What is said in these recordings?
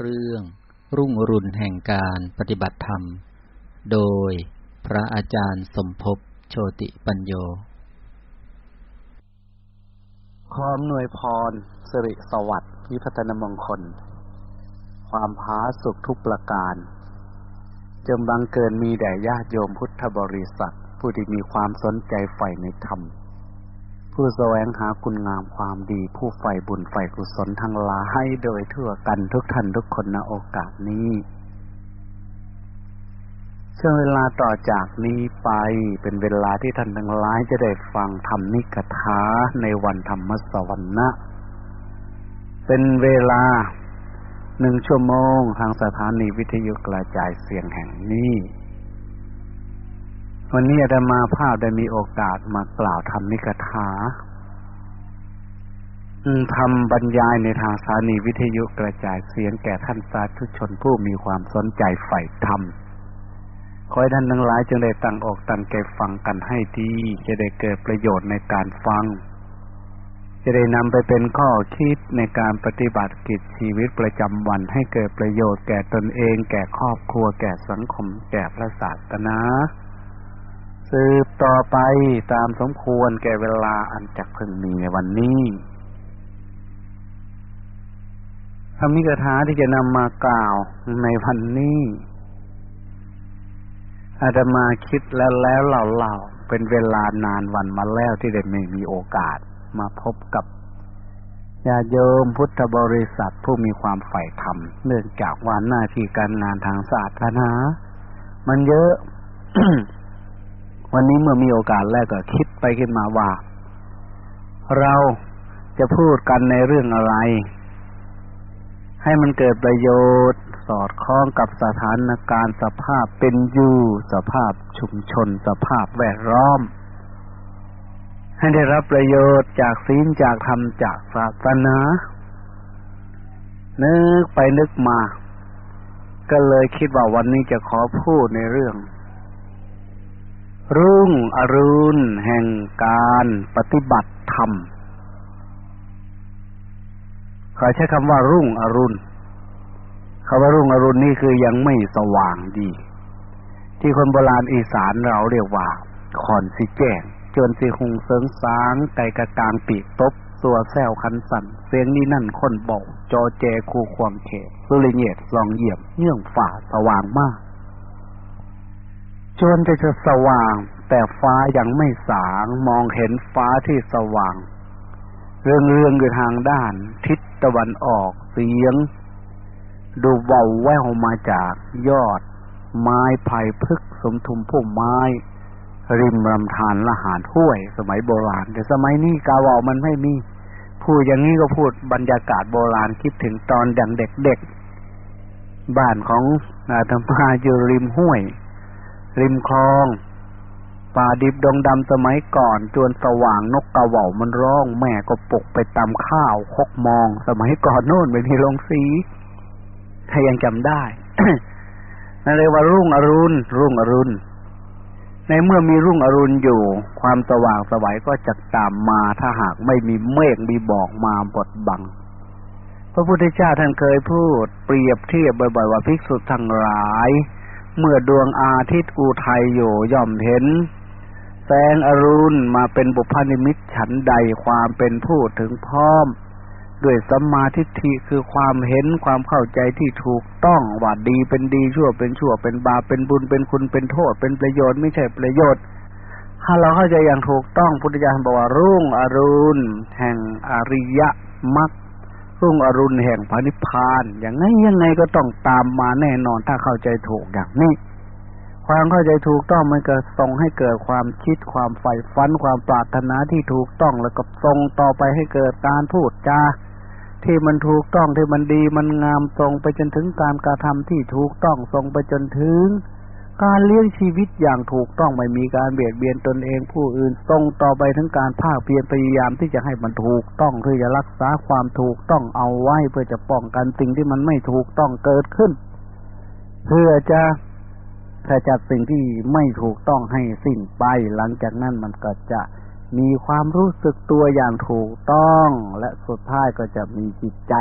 เรื่องรุ่งรุณแห่งการปฏิบัติธรรม โดยพระอาจารย์สมภพโชติปัญโย ขออำนวยพรสิริสวัสดิ์วิพัฒนมงคล ความพาสุขทุกประการจงบังเกินมีแด่ญาติโยมพุทธบริษัท ผู้ที่มีความสนใจใฝ่ในธรรม ผู้แสวงหาคุณงามความดี ผู้ใฝ่บุญใฝ่กุศลทั้งหลายโดยทั่วกันทุกท่านทุกคนณโอกาสนี้ ช่วงเวลาต่อจากนี้ไปเป็นเวลาที่ท่านทั้งหลายจะได้ฟังธรรมนิกถาในวันธรรมสวรรค์เป็นเวลาหนึ่งชั่วโมงทางสถานีวิทยุกระจายเสียงแห่งนี้ วันนี้อาตมาภาพได้มีโอกาสมากล่าวธรรมนิกถาทำบรรยายในทางสถานีวิทยุกระจายเสียงแก่ท่านสาธุชนผู้มีความสนใจใฝ่ธรรม ขอให้ท่านทั้งหลายจึงได้ตั้งอกตั้งใจฟังกันให้ดี จะได้เกิดประโยชน์ในการฟัง จะได้นำไปเป็นข้อคิดในการปฏิบัติกิจชีวิตประจำวันให้เกิดประโยชน์แก่ตนเอง แก่ครอบครัว แก่สังคม แก่พระศาสนา สืบต่อไปตามสมควรแก่เวลาอันจักพึงมีในวันนี้คำนิกถาที่จะนำมากล่าวในวันนี้อาตมาคิดแล้วแล้วเล่าๆเป็นเวลานานวันมาแล้วที่ได้ไม่มีโอกาสมาพบกับญาโยมพุทธบริษัทผู้มีความใฝ่ธรรมเนื่องจากว่าหน้าที่การงานทางศาสนา มันเยอะ วันนี้เมื่อมีโอกาสแรกก็คิดไปขึ้นมาว่า เราจะพูดกันในเรื่องอะไร ให้มันเกิดประโยชน์ สอดคล้องกับสถานการณ์สภาพเป็นอยู่สภาพชุมชนสภาพแวดล้อม ให้ได้รับประโยชน์จากศีลจากธรรมจากศาสนานึกไปนึกมา ก็เลยคิดว่าวันนี้จะขอพูดในเรื่อง รุ่งอรุณแห่งการปฏิบัติธรรมขอใช้คำว่ารุ่งอรุณคำว่ารุ่งอรุณนี่คือยังไม่สว่างดี ที่คนโบราณอีสานเราเรียกว่าขอนสิแจ้งจนสิหงเสิงสาง ไก่กระกางปีกตบสัวแซวคันสันเสียงนี้นั่นคนบอกจอแจคูควงเขสุริเยตลองเหยียบเนื่องฝ่าสว่างมาก จนจะจะสว่าง แต่ฟ้ายังไม่สางมองเห็นฟ้าที่สว่าง เรื่องเรื่องอยู่ทางด้าน ทิศตะวันออกเสียง ดูเบาแววมาจากยอด ไม้ไผ่พึกสมทุมพุ่มไม้ ริมลำธารละหารห้วย สมัยโบราณ แต่สมัยนี้กาวามันไม่มีพูดอย่างนี้ก็พูดบรรยากาศโบราณคิดถึงตอนดังเด็กๆบ้านของอาตมาอยู่ริมห้วย ริมคลอง ป่าดิบดงดำสมัยก่อน จวนสว่างนกกระว่ามันร้อง แม่ก็ปกไปตามข้าวคกมอง สมัยก่อนโน่นเป็นที่ลงสีถ้ายังจำได้นั่นเรียกว่ารุ่งอรุณ รุ่งอรุณ ในเมื่อมีรุ่งอรุณอยู่ ความสว่างสวัยก็จะตามมาถ้าหากไม่มีเมฆมีบอกมาบดบัง พระพุทธเจ้าท่านเคยพูด เปรียบเทียบบ่อยๆว่าภิกษุทั้งหลาย เมื่อดวงอาทิตย์อุทัยอยู่ย่อมเห็น แสงอรุณมาเป็นบุพนิมิตฉันใดความเป็นผู้ถึงพร้อม ด้วยสัมมาทิฏฐิคือความเห็นความเข้าใจที่ถูกต้องว่าดีเป็นดีชั่วเป็นชั่วเป็นบาปเป็นบุญเป็นคุณเป็นโทษ เป็นประโยชน์ไม่ใช่ประโยชน์ถ้าเราเข้าใจอย่างถูกต้องพุทธเจ้าบอกว่ารุ่งอรุณแห่งอริยมรรค รุ่งอรุณแห่งพระนิพพานอย่างไงยังไงก็ต้องตามมาแน่นอนถ้าเข้าใจถูกอย่างนี้ความเข้าใจถูกต้องมันก็ส่งให้เกิดความคิดความใฝ่ฝันความปรารถนาที่ถูกต้องแล้วก็ส่งต่อไปให้เกิดการพูดจาที่มันถูกต้องที่มันดีมันงามส่งไปจนถึงการกระทำที่ถูกต้องส่งไปจนถึง การเลี้ยงชีวิตอย่างถูกต้องไม่มีการเบียดเบียนตนเองผู้อื่นส่งต่อไปถึงการภาคเพียรพยายามที่จะให้มันถูกต้องเพื่อจะรักษาความถูกต้องเอาไว้เพื่อจะป้องกันสิ่งที่มันไม่ถูกต้องเกิดขึ้น เพื่อจะขจัดสิ่งที่ไม่ถูกต้องให้สิ้นไป หลังจากนั้นมันก็จะมีความรู้สึกตัวอย่างถูกต้อง และสุดท้ายก็จะมีจิตใจ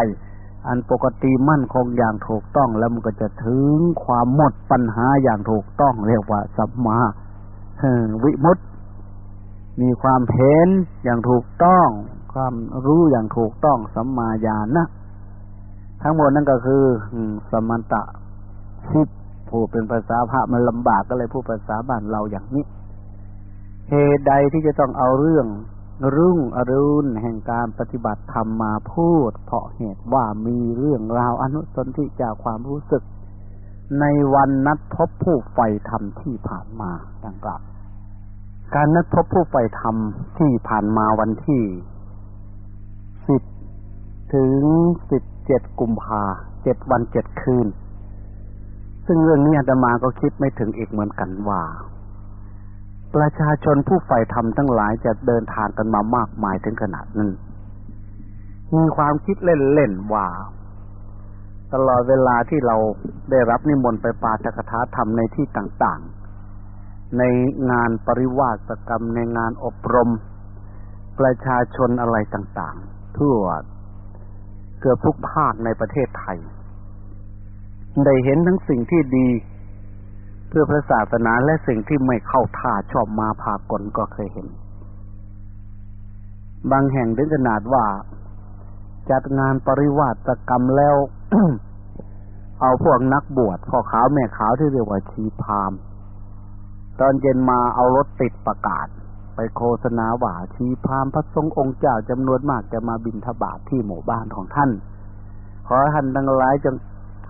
อันปกติมั่นคงอย่างถูกต้องแล้วมันก็จะถึงความหมดปัญหาอย่างถูกต้องเรียกว่าสัมมาวิมุตติมีความเห็นอย่างถูกต้อง ความรู้อย่างถูกต้องสัมมาญาณนะทั้งหมดนั่นก็คือสมันตะทิผู้เป็นภาษาพระมันลำบากก็เลยพูดภาษาบ้านเราอย่างนี้เหตุใดที่จะต้องเอาเรื่อง รุ่งอรุณแห่งการปฏิบัติธรรมมาพูด เพราะเหตุว่ามีเรื่องราวอนุสนธิจากความรู้สึก ในวันนัดพบผู้ใฝ่ธรรมที่ผ่านมาดังกล่าวการนัดพบผู้ใฝ่ธรรมที่ผ่านมาวันที่สิบถึงสิบเจ็ดกุมภาเจ็ดวันเจ็ดคืน ซึ่งเรื่องนี้อาตมาก็คิดไม่ถึงอีกเหมือนกันว่า ประชาชนผู้ใฝ่ธรรมทั้งหลายจะเดินทางกันมามากมายถึงขนาดนั้นมีความคิดเล่นๆว่า ตลอดเวลาที่เราได้รับนิมนต์ไปปาฐกถาธรรมในที่ต่างๆ ในงานปริวาสกรรมในงานอบรม ประชาชนอะไรต่างๆ ทั่วเกือบทุกภาคในประเทศไทย ได้เห็นทั้งสิ่งที่ดี เพื่อพระศาสนาและสิ่งที่ไม่เข้าท่าชอบมาพากลก็เคยเห็น บางแห่งถึงขนาดว่า จัดงานปริวาสกรรมแล้ว เอาพวกนักบวชพ่อขาวแม่ขาวที่เรียกว่าชีพามตอนเย็นมาเอารถติดประกาศ ไปโฆษณาว่าชีพามพระสงฆ์องค์เจ้าจำนวนมากจะมาบินทบาทที่หมู่บ้านของท่าน ขอท่านทั้งหลายจง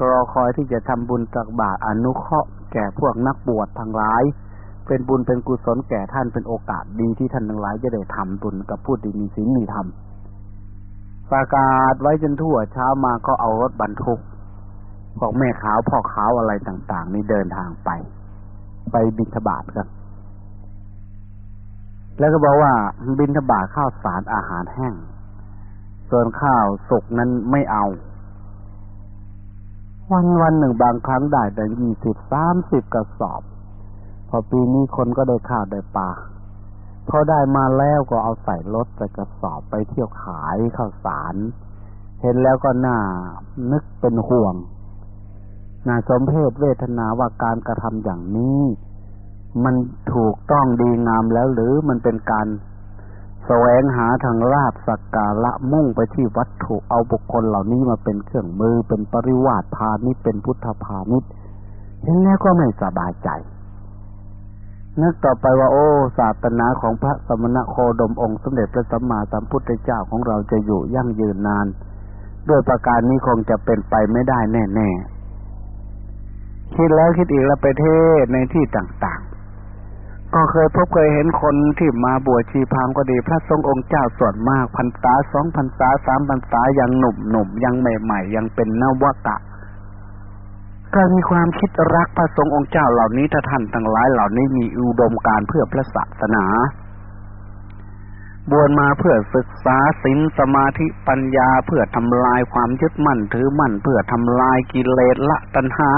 รอคอยที่จะทำบุญตักบาตรอนุเคราะห์ แก่พวกนักบวชทั้งหลาย เป็นบุญเป็นกุศลแก่ท่านเป็นโอกาสดีที่ท่านทั้งหลายจะได้ทำบุญกับผู้ที่มีศีลมีธรรมประกาศไว้จนทั่วเช้ามาก็เอารถบรรทุกพวกแม่ขาวพ่อขาวอะไรต่าง ๆ นี่เดินทางไป ไปบิณฑบาตกันแล้วก็บอกว่าบิณฑบาตข้าวสารอาหารแห้ง ส่วนข้าวสุกนั้นไม่เอา วันวันหนึ่งบางครั้งได้แต่ยี่สิบสามสิบกระสอบ พอปีนี้คนก็ได้ข้าวได้ปลาพอได้มาแล้วก็เอาใส่รถใส่กระสอบไปเที่ยวขายข้าวสาร เห็นแล้วก็น่านึกเป็นห่วงน่าสมเพศเวทนาว่าการกระทำอย่างนี้ มันถูกต้องดีงามแล้วหรือมันเป็นการ แสวงหาทางลาบสักการะมุ่งไปที่วัตถุเอาบุคคลเหล่านี้มาเป็นเครื่องมือเป็นปริวาสพาณิชเป็นพุทธพาณิชเห็นแล้วก็ไม่สบายใจ นึกต่อไปว่าโอ้ ศาสนาของพระสมณะโคดมองค์สมเด็จพระสัมมาสัมพุทธเจ้าของเราจะอยู่ยั่งยืนนาน ด้วยประการนี้คงจะเป็นไปไม่ได้แน่ ๆ คิดแล้วคิดอีกแล้วไปเทศในที่ต่าง ก็เคยพบเคยเห็นคนที่มาบวชชีพามก็ดี พระทรงองค์เจ้าส่วนมากพันษาสองพันษาสามพันษายังหนุ่มหนุ่มยังใหม่ๆ ยังเป็นนวกะก็มีความคิดรักพระทรงองค์เจ้าเหล่านี้ถ้าท่านทั้งหลายเหล่านี้มีอุดมการเพื่อพระศาสนา บวชมาเพื่อศึกษาศีลสมาธิปัญญาเพื่อทำลายความยึดมั่นถือมั่นเพื่อทำลายกิเลสละตัณหา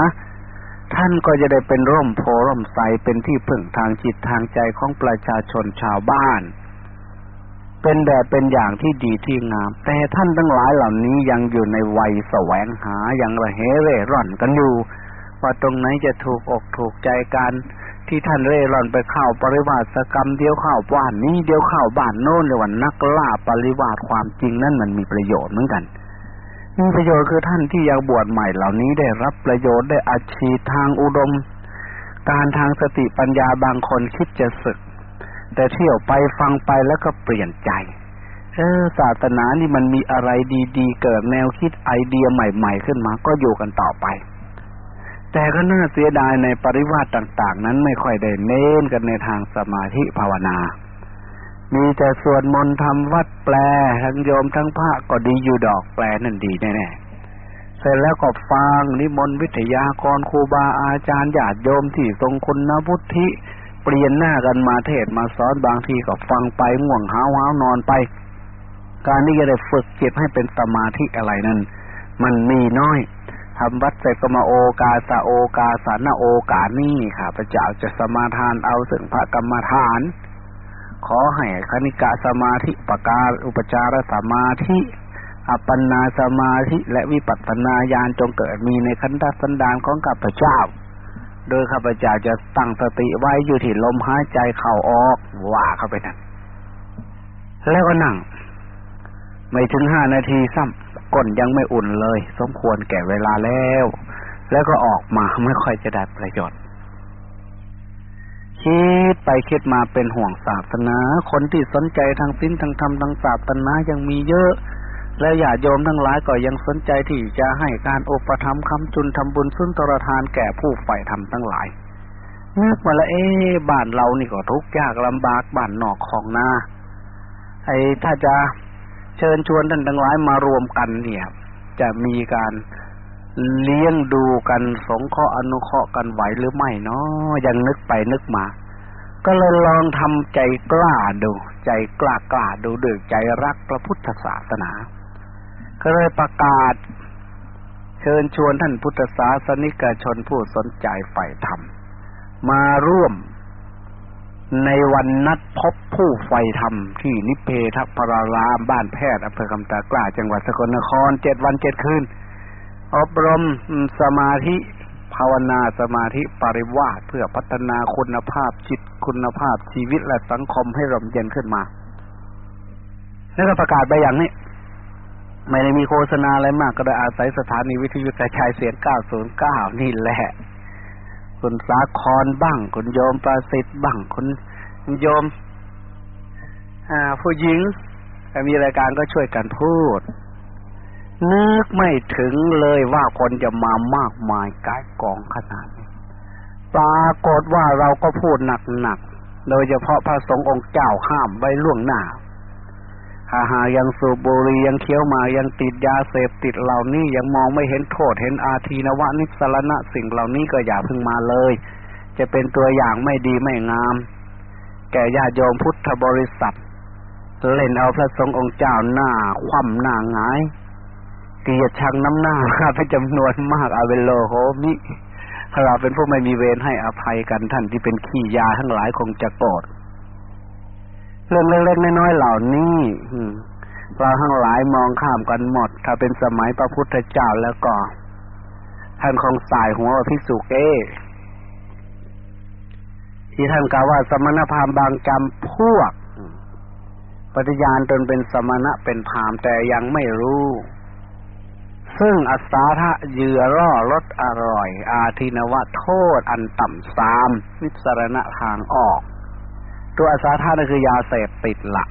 ท่านก็จะได้เป็นร่มโพร่มใสเป็นที่พึ่งทางจิตทางใจของประชาชนชาวบ้าน เป็นแบบเป็นอย่างที่ดีที่งาม แต่ท่านทั้งหลายเหล่านี้ยังอยู่ในวัยแสวงหาอย่างระเหเร่ร่อนกันอยู่ว่าตรงไหนจะถูกอกถูกใจกันที่ท่านเร่ร่อนไปเข้าปริวาสกรรมเดียวเข้าบ้านนี้เดียวเข้าบ้านโน้นในวันนักล่าปริวาสความจริงนั่นมันมีประโยชน์เหมือนกัน ประโยชน์คือท่านที่อยังบวชใหม่เหล่านี้ได้รับประโยชน์ได้อาชีพทางอุดม การทางสติปัญญาบางคนคิดจะศึก แต่เที่ยวไปฟังไปแล้วก็เปลี่ยนใจ เออศาสนานี่มันมีอะไรดีๆ เกิดแนวคิดไอเดียใหม่ๆขึ้นมา ก็อยู่กันต่อไป แต่ก็น่าเสียดายในปริวาสต่าง ๆ นั้นไม่ค่อยได้เน้นกันในทางสมาธิภาวนา มีแต่สวดมนต์ทำวัดแปล ทั้งโยมทั้งพระก็ดีอยู่ดอกแปลนั่นดีแน่ๆเสร็จแล้วก็ฟังนิมนต์วิทยากรครูบาอาจารย์ญาติโยมที่ทรงคุณพุทธิเปลี่ยนหน้ากันมาเทศมาสอนบางทีก็ฟังไปง่วงหาวหาวนอนไป การนี้จะได้ฝึกจิตให้เป็นสมาธิอะไรนั้น มันมีน้อยทำวัดเสร็จก็มาโอกาสะโอกาสานาโอกานี่ค่ะพระเจ้าจะสมาทานเอาสึ่งพระกรรมฐาน ขอให้คณิกะสมาธิปการอุปจารสมาธิอัปปนาสมาธิและวิปัสสนาญาณจงเกิดมีในขันธสันดานของข้าพเจ้า โดยข้าพเจ้าจะตั้งสติไว้อยู่ที่ลมหายใจเข้าออกว่าเข้าไปนั่นแล้วก็นั่ง ไม่ถึงห้านาทีซ้ำก้นยังไม่อุ่นเลย สมควรแก่เวลาแล้ว แล้วก็ออกมาไม่ค่อยจะได้ประโยชน์ คิดไปคิดมาเป็นห่วงศาสนา คนที่สนใจทางสิ้นทางธรรมทางศาสนายังมีเยอะ และญาติโยมทั้งหลายก็ยังสนใจที่จะให้การอุปถัมคำจุนทำบุญสุนทรทานแก่ผู้ใฝ่ธรรมทั้งหลายนึกมาล้วเอ๊บ้านเรานี่ก็ทุกข์ยากลำบากบ้านนอกของนาไอ้ถ้าจะเชิญชวนท่านทั้งหลายมารวมกันเนี่ย จะมีการ เลี้ยงดูกันสงเคราะห์อนุเคราะห์กันไหวหรือไม่เนาะยังนึกไปนึกมา ก็เลยลองทำใจกล้าดู ใจกล้ากล้าดูด้วยใจรักพระพุทธศาสนา ก็เลยประกาศ เชิญชวนท่านพุทธศาสนิกชนผู้สนใจใฝ่ธรรม มาร่วมในวันนัดพบผู้ใฝ่ธรรม ที่นิเพทพรารามบ้านแพทย์อำเภอคำตากล้า จังหวัดสกลนครเจ็ดวันเจ็ดคืน อบรมสมาธิภาวนาสมาธิปริวาสเพื่อพัฒนาคุณภาพจิตคุณภาพชีวิตและสังคมให้ร่มเย็นขึ้นมาแล้วก็ประกาศไปอย่างนี้ ไม่ได้มีโฆษณาอะไรมาก ก็ได้อาศัยสถานีวิทยุกระจายเสียง 909 นี่แหละ คุณสาครบ้าง คุณโยมประสิทธิ์บ้าง คุณโยม อ่า ผู้หญิงมีรายการก็ช่วยกันพูด นึกไม่ถึงเลยว่าคนจะมามากมายกายกองขนาดนี้ปรากฏว่าเราก็พูดหนักๆ โดยเฉพาะพระสงฆ์องค์เจ้าห้ามไว้ล่วงหน้าหาหายังสูบบุหรี่ยังเคี้ยวมายังติดยาเสพติดเหล่านี้ยังมองไม่เห็นโทษเห็นอาทีนวะนิสรณะสิ่งเหล่านี้ก็อย่าพึ่งมาเลย จะเป็นตัวอย่างไม่ดีไม่งาม แก่ญาติโยมพุทธบริษัท เล่นเอาพระสงฆ์องค์เจ้าหน้าคว่ำหน้าหงาย เกียดชังน้ำหน้าเป็นจำนวนมากอาเวโลโฮมิเราเป็นผู้ไม่มีเวรให้อภัยกันท่านที่เป็นขี้ยาทั้งหลายคงจะโกรธเรื่องเล็กๆน้อยๆเหล่านี้เราทั้งหลายมองข้ามกันหมด ถ้าเป็นสมัยพระพุทธเจ้าแล้วก็ ท่านคงสายหัวพิสุเกที่ท่านกล่าวว่าสมณพราหมณ์บางจำพวก ปฏิญาณตนเป็นสมณะเป็นพราหมณ์แต่ยังไม่รู้ ซึ่งอัสาทะเยื่อร่อรสอร่อย อาทินวะโทษอันต่ำสามวิสรณะทางออก ตัวอาสาทะนั่นคือยาเสพติดละ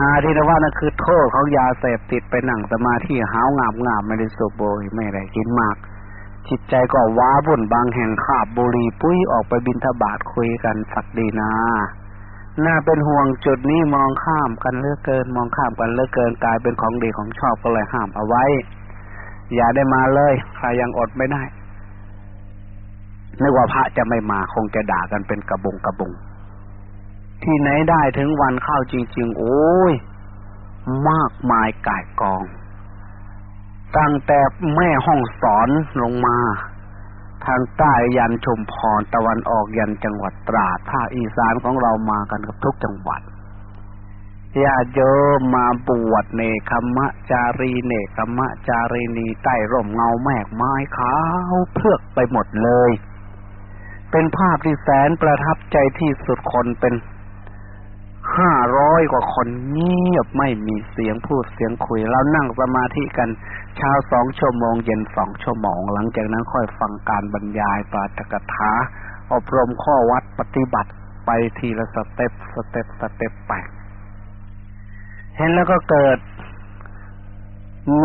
อาทินวะนั่นคือโทษของยาเสพติดไปหนังสมาธิหาวงามงามไม่ได้สูบบุหรี่ไม่ได้กินมาก จิตใจก็ว้าบุ่นบางแห่งขาบบุหรี่ปุ้ยออกไปบินทบาทคุยกันสักดีนา น่าเป็นห่วงจุดนี้มองข้ามกันเลือกเกิน มองข้ามกันเลือกเกินกลายเป็นของดีของชอบก็เลยห้ามเอาไว้ อย่าได้มาเลยใครยังอดไม่ได้นึกว่าพระจะไม่มาคงจะด่ากันเป็นกระบงกระบง ที่ไหนได้ถึงวันเข้าจริง ๆ โอ้ย มากมายกายกอง ตั้งแต่แม่ห้องสอนลงมา ทางใต้ยันชุมพรตะวันออกยันจังหวัดตราดภาคอีสานของเรามากันกับทุกจังหวัดญาโยมมาบวชเนคขมะจารีเนคขมะจารีนีใต้ร่มเงาแมกไม้ขาวเพือกไปหมดเลย เป็นภาพที่แสนประทับใจที่สุดคนเป็นห้าร้อยกว่าคนเงียบไม่มีเสียงพูดเสียงคุยเรานั่งสมาธิกัน เช้าสองชั่วโมงเย็นสองชั่วโมง หลังจากนั้นค่อยฟังการบรรยายปาฐกถาอบรมข้อวัตรปฏิบัติไปทีละ step step step ไปเห็นแล้วก็เกิด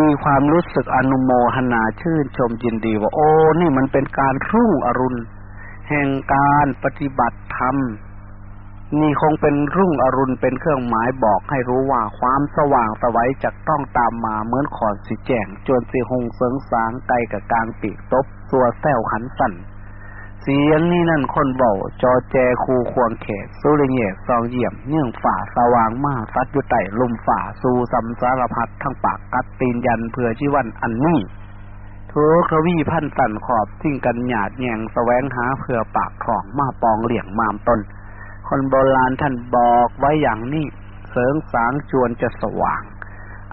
มีความรู้สึกอนุโมทนาชื่นชมยินดีว่า โอ้ นี่มันเป็นการรุ่งอรุณ แห่งการปฏิบัติธรรม นี่คงเป็นรุ่งอรุณเป็นเครื่องหมายบอกให้รู้ว่าความสว่างสวัยจะต้องตามมาเหมือนขอนสีแจงจนสีหงเสริงสางไกลกับกลางปีกตบตัวแซวขันสั่นเสียงนี่นั่นคนเบาจอแจคูควงเขตสุริเยซองเยี่ยมเนื่องฝ่าสว่างมากซัดยุไต่ลมฝ่าสู่สัมสารพัดทั้งปากกัดตีนยันเพื่อชีวันอันนี้ทุกขวีพันสั่นขอบทิ้งกันหยาดแยงสแสวงหาเพื่อปากของมาปองเหลี่ยงมามตน คนโบราณท่านบอกไว้อย่างนี้เสริงสางจวนจะสว่าง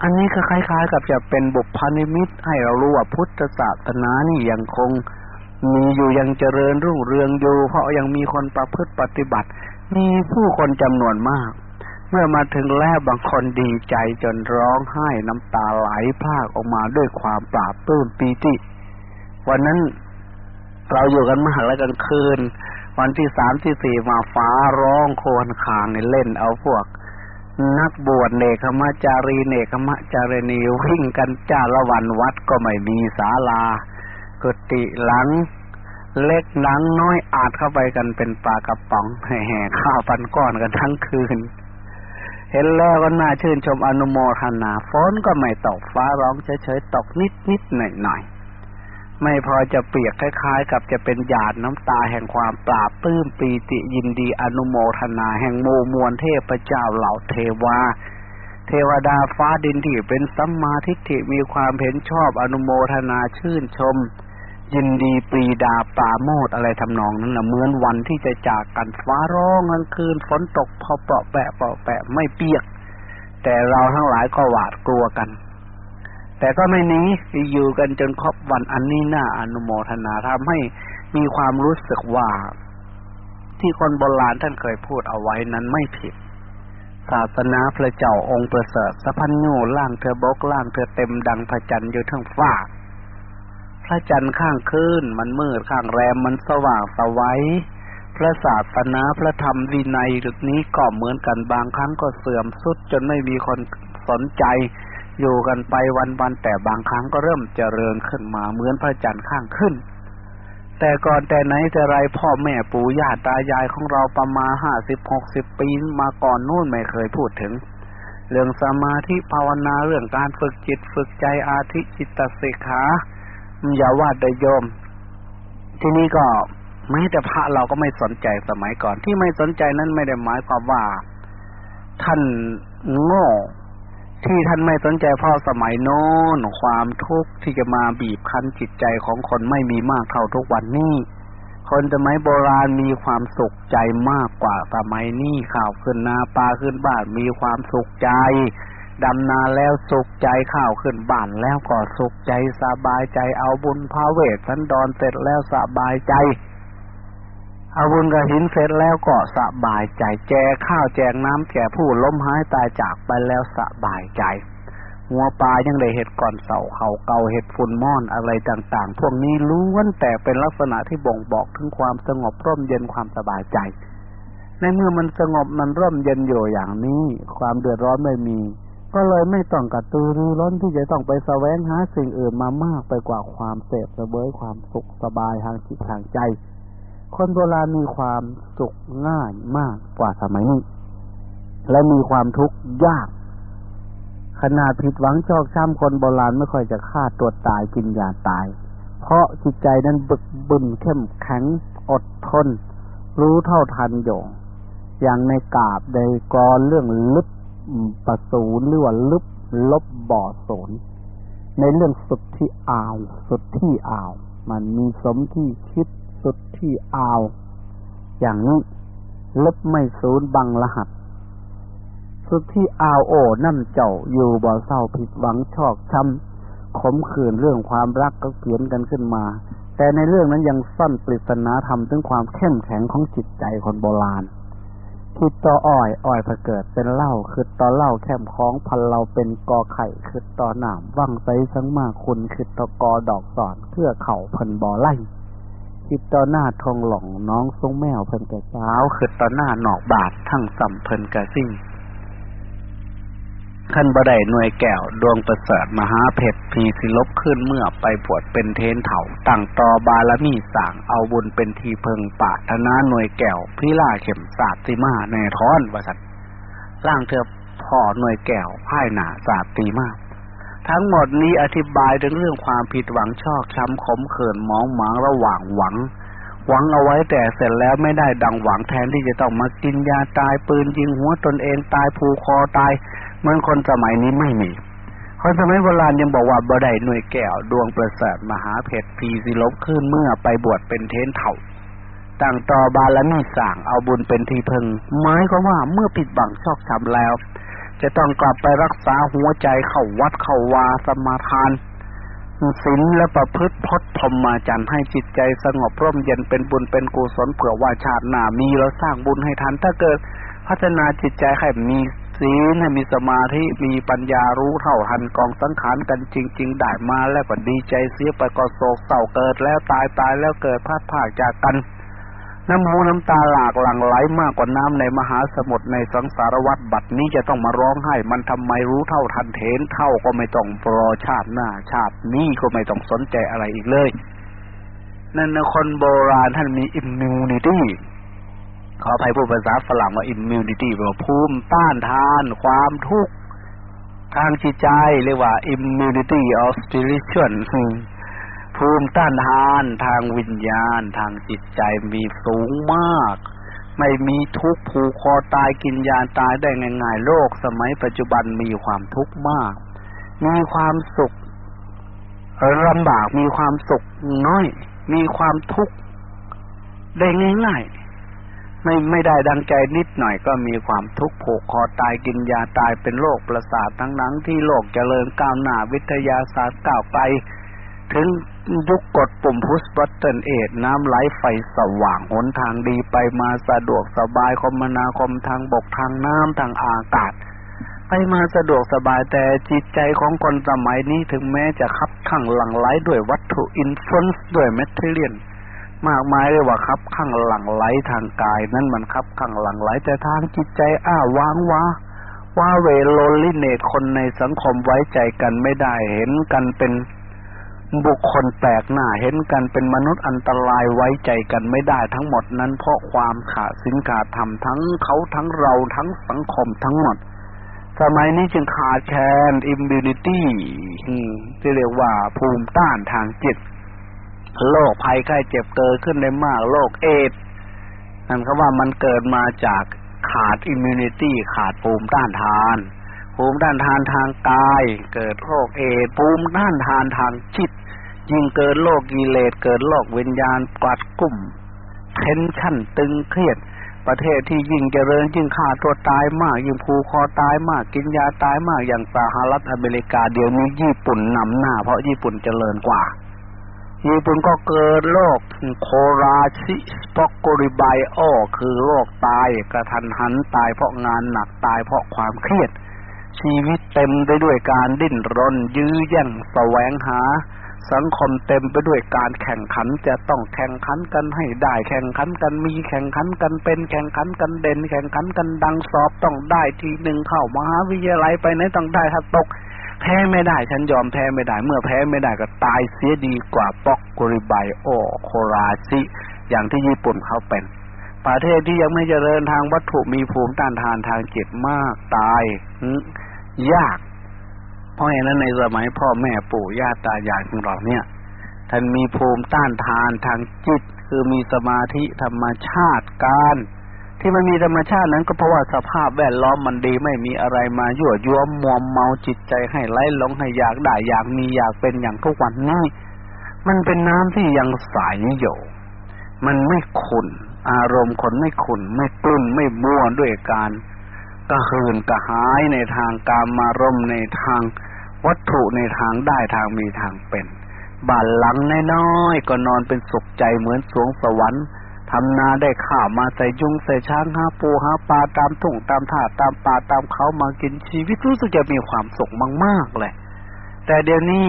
อันนี้ก็คล้าย ๆ กับจะเป็นบุพนิมิตให้เรารู้ว่าพุทธศาสนานี่ยังคง มีอยู่ยังเจริญรุ่งเรืองอยู่ เพราะยังมีคนประพฤติปฏิบัติ มีผู้คนจำนวนมาก เมื่อมาถึงแล้วบางคนดีใจจนร้องไห้น้ำตาไหลพากออกมาด้วยความปราบปลื้มปีติ วันนั้นเราอยู่กันมากแล้วกันคืน วันที่สามที่สี่มาฟ้าร้องโคนคางเล่นเอาพวก นักบวชเนคขมจารีเนคขมจารณีวิ่งกันจ้าละวันวัดก็ไม่มีศาลา กุฏิหลัง เล็กหลังน้อยอาจเข้าไปกันเป็นปลากระป๋องแห่ข้าวปันก้อนกันทั้งคืน เห็นแล้วก็น่าชื่นชมอนุโมทนาฝนก็ไม่ตกฟ้าร้องเฉยๆตกนิดนิดหน่อยหน่อย ไม่พอจะเปียกคล้ายๆ กับจะเป็นหยาดน้ำตาแห่งความปราบปลื้มปีติยินดีอนุโมทนาแห่งโมมวลเทพเจ้าเหล่าเทวา เทวดาฟ้าดินที่เป็นสัมมาทิฏฐิมีความเห็นชอบอนุโมทนาชื่นชม ยินดีปรีดาปราโมทอะไรทำนองนั้นละเหมือนวันที่จะจากกันฟ้าร้องกลางคืนฝนตกพอเปาะแปะเปาะแปะไม่เปียก แต่เราทั้งหลายก็หวาดกลัวกัน แต่ก็ไม่หนีอยู่กันจนครบวันอันนี้น่าอนุโมทนาทำให้มีความรู้สึกว่า ที่คนโบราณท่านเคยพูดเอาไว้นั้นไม่ผิด ศาสนาพระเจ้าองค์ประเสริฐสะพันโูล่างเธอบกล่างเธอเต็มดังพระจันทร์อยู่ทั้งฟ้าพระจันทร์ข้างคืนมันมืดข้างแรมมันสว่างสวัยพระศาสนาพระธรรมวินัยหนี้ก็เหมือนกันบางครั้งก็เสื่อมสุดจนไม่มีคนสนใจ อยู่กันไปวันๆแต่บางครั้งก็เริ่มเจริญขึ้นมาเหมือนพระจันทร์ข้างขึ้น แต่ก่อนแต่ไหนแต่ไรพ่อแม่ปู่ย่าตายายของเราประมาณห้าสิบหกสิบปีมาก่อนนู่นไม่เคยพูดถึง เรื่องสมาธิภาวนาเรื่องการฝึกจิตฝึกใจอาธิจิตสิกขาอย่าว่าแต่โยม ที่นี่ก็แม้แต่พระเราก็ไม่สนใจสมัยก่อนที่ไม่สนใจนั้นไม่ได้หมายความว่า ท่านโง่ ที่ท่านไม่สนใจเพราะสมัยโน้นความทุกข์ที่จะมาบีบคั้นจิตใจของคนไม่มีมากเท่าทุกวันนี้คนสมัยโบราณมีความสุขใจมากกว่าสมัยนี้ข่าวขึ้นนาปลาขึ้นบ้านมีความสุขใจดำนาแล้วสุขใจข้าวขึ้นบ้านแล้วก็สุขใจสบายใจเอาบุญพาเวทสันดอนเสร็จแล้วสบายใจ เอาบุญกระหินเสร็จแล้วก็สบายใจ แจกข้าวแจกน้ำแก่ผู้ล้มหายตายจากไปแล้วสบายใจ หัวปลายังได้เห็ดก่อนเสาเขาเกาเห็ดฝุ่นม่อนอะไรต่างๆ พวกนี้ล้วนแต่เป็นลักษณะที่บ่งบอกถึงความสงบร่มเย็นความสบายใจ ในเมื่อมันสงบมันร่มเย็นอยู่อย่างนี้ ความเดือดร้อนไม่มี ก็เลยไม่ต้องกระตือรือร้นที่จะต้องไปแสวงหาสิ่งอื่นมามากไปกว่าความเสพสเบยความสุขสบายทางจิตทางใจ คนโบราณมีความสุขง่ายมากกว่าสมัยนี้ และมีความทุกข์ยาก ขนาดผิดหวังชอกช้ำคนโบราณไม่ค่อยจะฆ่าตัวตายกินยาตาย เพราะจิตใจนั้นบึกบึนเข้มแข็งอดทน รู้เท่าทันโยงอย่างในกาบในกรเรื่องลึบประสูนหรือว่าลึบลบบ่อสนในเรื่องสุดที่อาว สุดที่อาว มันมีสมที่คิด สุดที่อาว อย่างนี้ลึบไม่ศูนย์บังรหัส สุดที่อาวโอ้นั่นเจ้าอยู่บ่อเศร้าผิดหวังชอกช้ำขมขื่นเรื่องความรักก็เขียนกันขึ้นมา แต่ในเรื่องนั้นยังซ่อนปริศนาธรรมถึงความเข้มแข็งของจิตใจคนโบราณคิดต่ออ้อยอ้อยผเกิดเป็นเหล้าคือต่อเหล้าแคมคล้องพันเราเป็นกอไข่คือต่อหนามว่างไซสังมาคุณคือต่อกอดอกสอนเพื่อเข่าพันบ่อไล่ คิดต่อหน้าทองหล่องน้องทรงแมวเพิ่นกะเช้าคือต่อหน้าหนอกบาททั้งสัมเพิ่นกะซิ่งขันบดายหน่วยแก้วดวงประเสริฐมหาเพชรพีสิลบขึ้นเมื่อไปบวชเป็นเทนเถาตั้งตอบาลมีสางเอาบุญเป็นทีเพิงปาธนาหน่วยแก้วพิล่าเข็มศาสติมาในท้อนวสัตร่างเธอพ่อหน่วยแก้วพ่ายหนาศาสตร์ตีมา ทั้งหมดนี้อธิบายถึงเรื่องความผิดหวังชอกช้ำขมเขินมองหมางระหว่างหวัง หวังเอาไว้แต่เสร็จแล้วไม่ได้ดังหวังแทนที่จะต้องมากินยาตายปืนยิงหัวตนเองตายผูคอตายเหมือนคนสมัยนี้ไม่มีคนสมัยโบราณยังบอกว่าบ่ได้หน่วยแก้วดวงประเสริฐมหาเพชรพีสิลบขึ้นเมื่อไปบวชเป็นเทนเถ่าตั้งต่อบาลมีสั่งเอาบุญเป็นทีพึงหมายความว่าเมื่อผิดหวังชอกช้ำแล้ว จะต้องกลับไปรักษาหัวใจเข้าวัดเข้าวาสมาทานศีลและประพฤติพจน์พรหมาจรรย์ให้จิตใจสงบร่มเย็นเป็นบุญเป็นกุศลเผื่อว่าชาติหน้ามีเราสร้างบุญให้ทันถ้าเกิด พัฒนาจิตใจให้มีศีลให้มีสมาธิมีปัญญารู้เท่าทันกองสังขารกันจริง ๆ ได้มาแล้วก็ดีใจเสียไปก็โศกเศร้าเกิดแล้วตายตายแล้วเกิดพลาดพลาดจากกัน น้ำหูน้ำตาหลากหลั่งไหลมากกว่าน้ำในมหาสมุทรในสังสารวัฏบัดนี้จะต้องมาร้องไห้ มันทำไมรู้เท่าทันเทนเท่าก็ไม่ต้องรอชาติหน้า ชาตินี้ก็ไม่ต้องสนใจอะไรอีกเลย นั่นนะคนโบราณท่านมี immunity ขออภัยพูดภาษาฝรั่งว่า immunity แปลว่าภูมิต้านทาน ความทุกข์ทางจิตใจเรียกว่า immunity of spiritual ภูมิต้านทานทางวิญญาณทางจิตใจมีสูงมาก ไม่มีทุกข์ผูกคอตายกินยาตายได้ง่ายๆโลกสมัยปัจจุบันมีความทุกข์มาก มีความสุขลำบากมีความสุขน้อย มีความทุกข์ได้ง่ายๆไม่ไม่ได้ดังใจนิดหน่อยก็มีความทุกข์ผูกคอตายกินยาตายเป็นโรคประสาททั้งนั้นที่โลกเจริญก้าวหน้าวิทยาศาสตร์ก้าวไป ถึงยุคกดปุ่มพุชบัตเตนเอทน้ำไหลไฟสว่างหนทางดีไปมาสะดวกสบายคมนาคมทางบกทางน้ำทางอากาศ ไปมาสะดวกสบายแต่จิตใจของคนสมัยนี้ถึงแม้จะคับคั่งหลั่งไหลด้วยวัตถุ influence ด้วย material มากมายเลยว่าคับ คั่งหลั่งไหลทางกาย นั่นมันคับ คั่งหลั่งไหลแต่ทางจิตใจอ้างว้างว้าเหว่ loneliness คนในสังคมไว้ใจกันไม่ได้เห็นกันเป็น บุคคลแปลกหน้าเห็นกันเป็นมนุษย์อันตรายไว้ใจกันไม่ได้ทั้งหมดนั้นเพราะความขาดศีลขาดธรรมทั้งเขาทั้งเราทั้งสังคมทั้งหมด สมัยนี้จึงขาดแคลน immunity ที่เรียกว่าภูมิต้านทานจิต โรคภัยไข้เจ็บเกิดขึ้นได้มากโรคเอดส์นั่นก็ว่ามันเกิดมาจากขาด immunity ขาดภูมิต้านทานภูมิต้านทานทางกาย เกิดโรคเอดส์ภูมิต้านทานทางจิต ยิ่งเกิดโรคกิเลสเกิดโรควิญญาณกลัดกลุ้ม tension ตึงเครียด ประเทศที่ยิ่งเจริญยิ่งฆ่าตัวตายมาก ยิ่งผูคอตายมาก กินยาตายมากอย่างสหรัฐอเมริกาเดี๋ยวนี้ญี่ปุ่นนำหน้า เพราะญี่ปุ่นเจริญกว่าญี่ปุ่นก็เกิดโรคโคราชิสปอกโกริไบโอคือโรคตายกระทันหันตายเพราะงานหนักตายเพราะความเครียด ชีวิตเต็มไปด้วยการดิ้นรนยื้อแย่งแสวงหา สังคมเต็มไปด้วยการแข่งขันจะต้องแข่งขันกันให้ได้แข่งขันกันมีแข่งขันกันเป็นแข่งขันกันเด่น แข่งขันกันดังสอบต้องได้ทีหนึ่งเข้ามหาวิทยาลัยไปไหนต้องได้ถ้าตก แพ้ไม่ได้ฉันยอมแพ้ไม่ได้ เมื่อแพ้ไม่ได้ก็ตายเสียดีกว่าปอกกุริไบโอโคราชิ อย่างที่ญี่ปุ่นเขาเป็น ประเทศที่ยังไม่เจริญทางวัตถุมีภูมิต้านทานทางจิตมากตายยาก ราะฉะนั้นในสมัยพ่อแม่ปู่ย่าตายายของเราเนี่ย ท่านมีภูมิต้านทานทางจิต คือมีสมาธิธรรมชาติการ ที่มันมีธรรมชาตินั้นก็เพราะว่าสภาพแวดล้อมมันดีไม่มีอะไรมายั่วยุมมัวเมาจิตใจให้ไหลหลงให้อยากได้อยากมีอยากเป็นอย่างทุกวันนี้ มันเป็นน้ำที่ยังใสอยู่มันไม่ขุนอารมณ์คนไม่ขุนไม่กลุ่นไม่บัวด้วยการกระหืนกระหายในทางการมารมในทาง วัตถุในทางได้ทางมีทางเป็นบ้านหลังน้อยๆก็นอนเป็นสุขใจเหมือนสวงสวรรค์ทำนาได้ข้าวมาใส่ยุงใส่ช้างหาปูหาปลาตามทุ่งตามท่าตามป่าตามเขามากินชีวิตรู้สึกจะมีความสุขมากๆเลย แต่เดี๋ยวนี้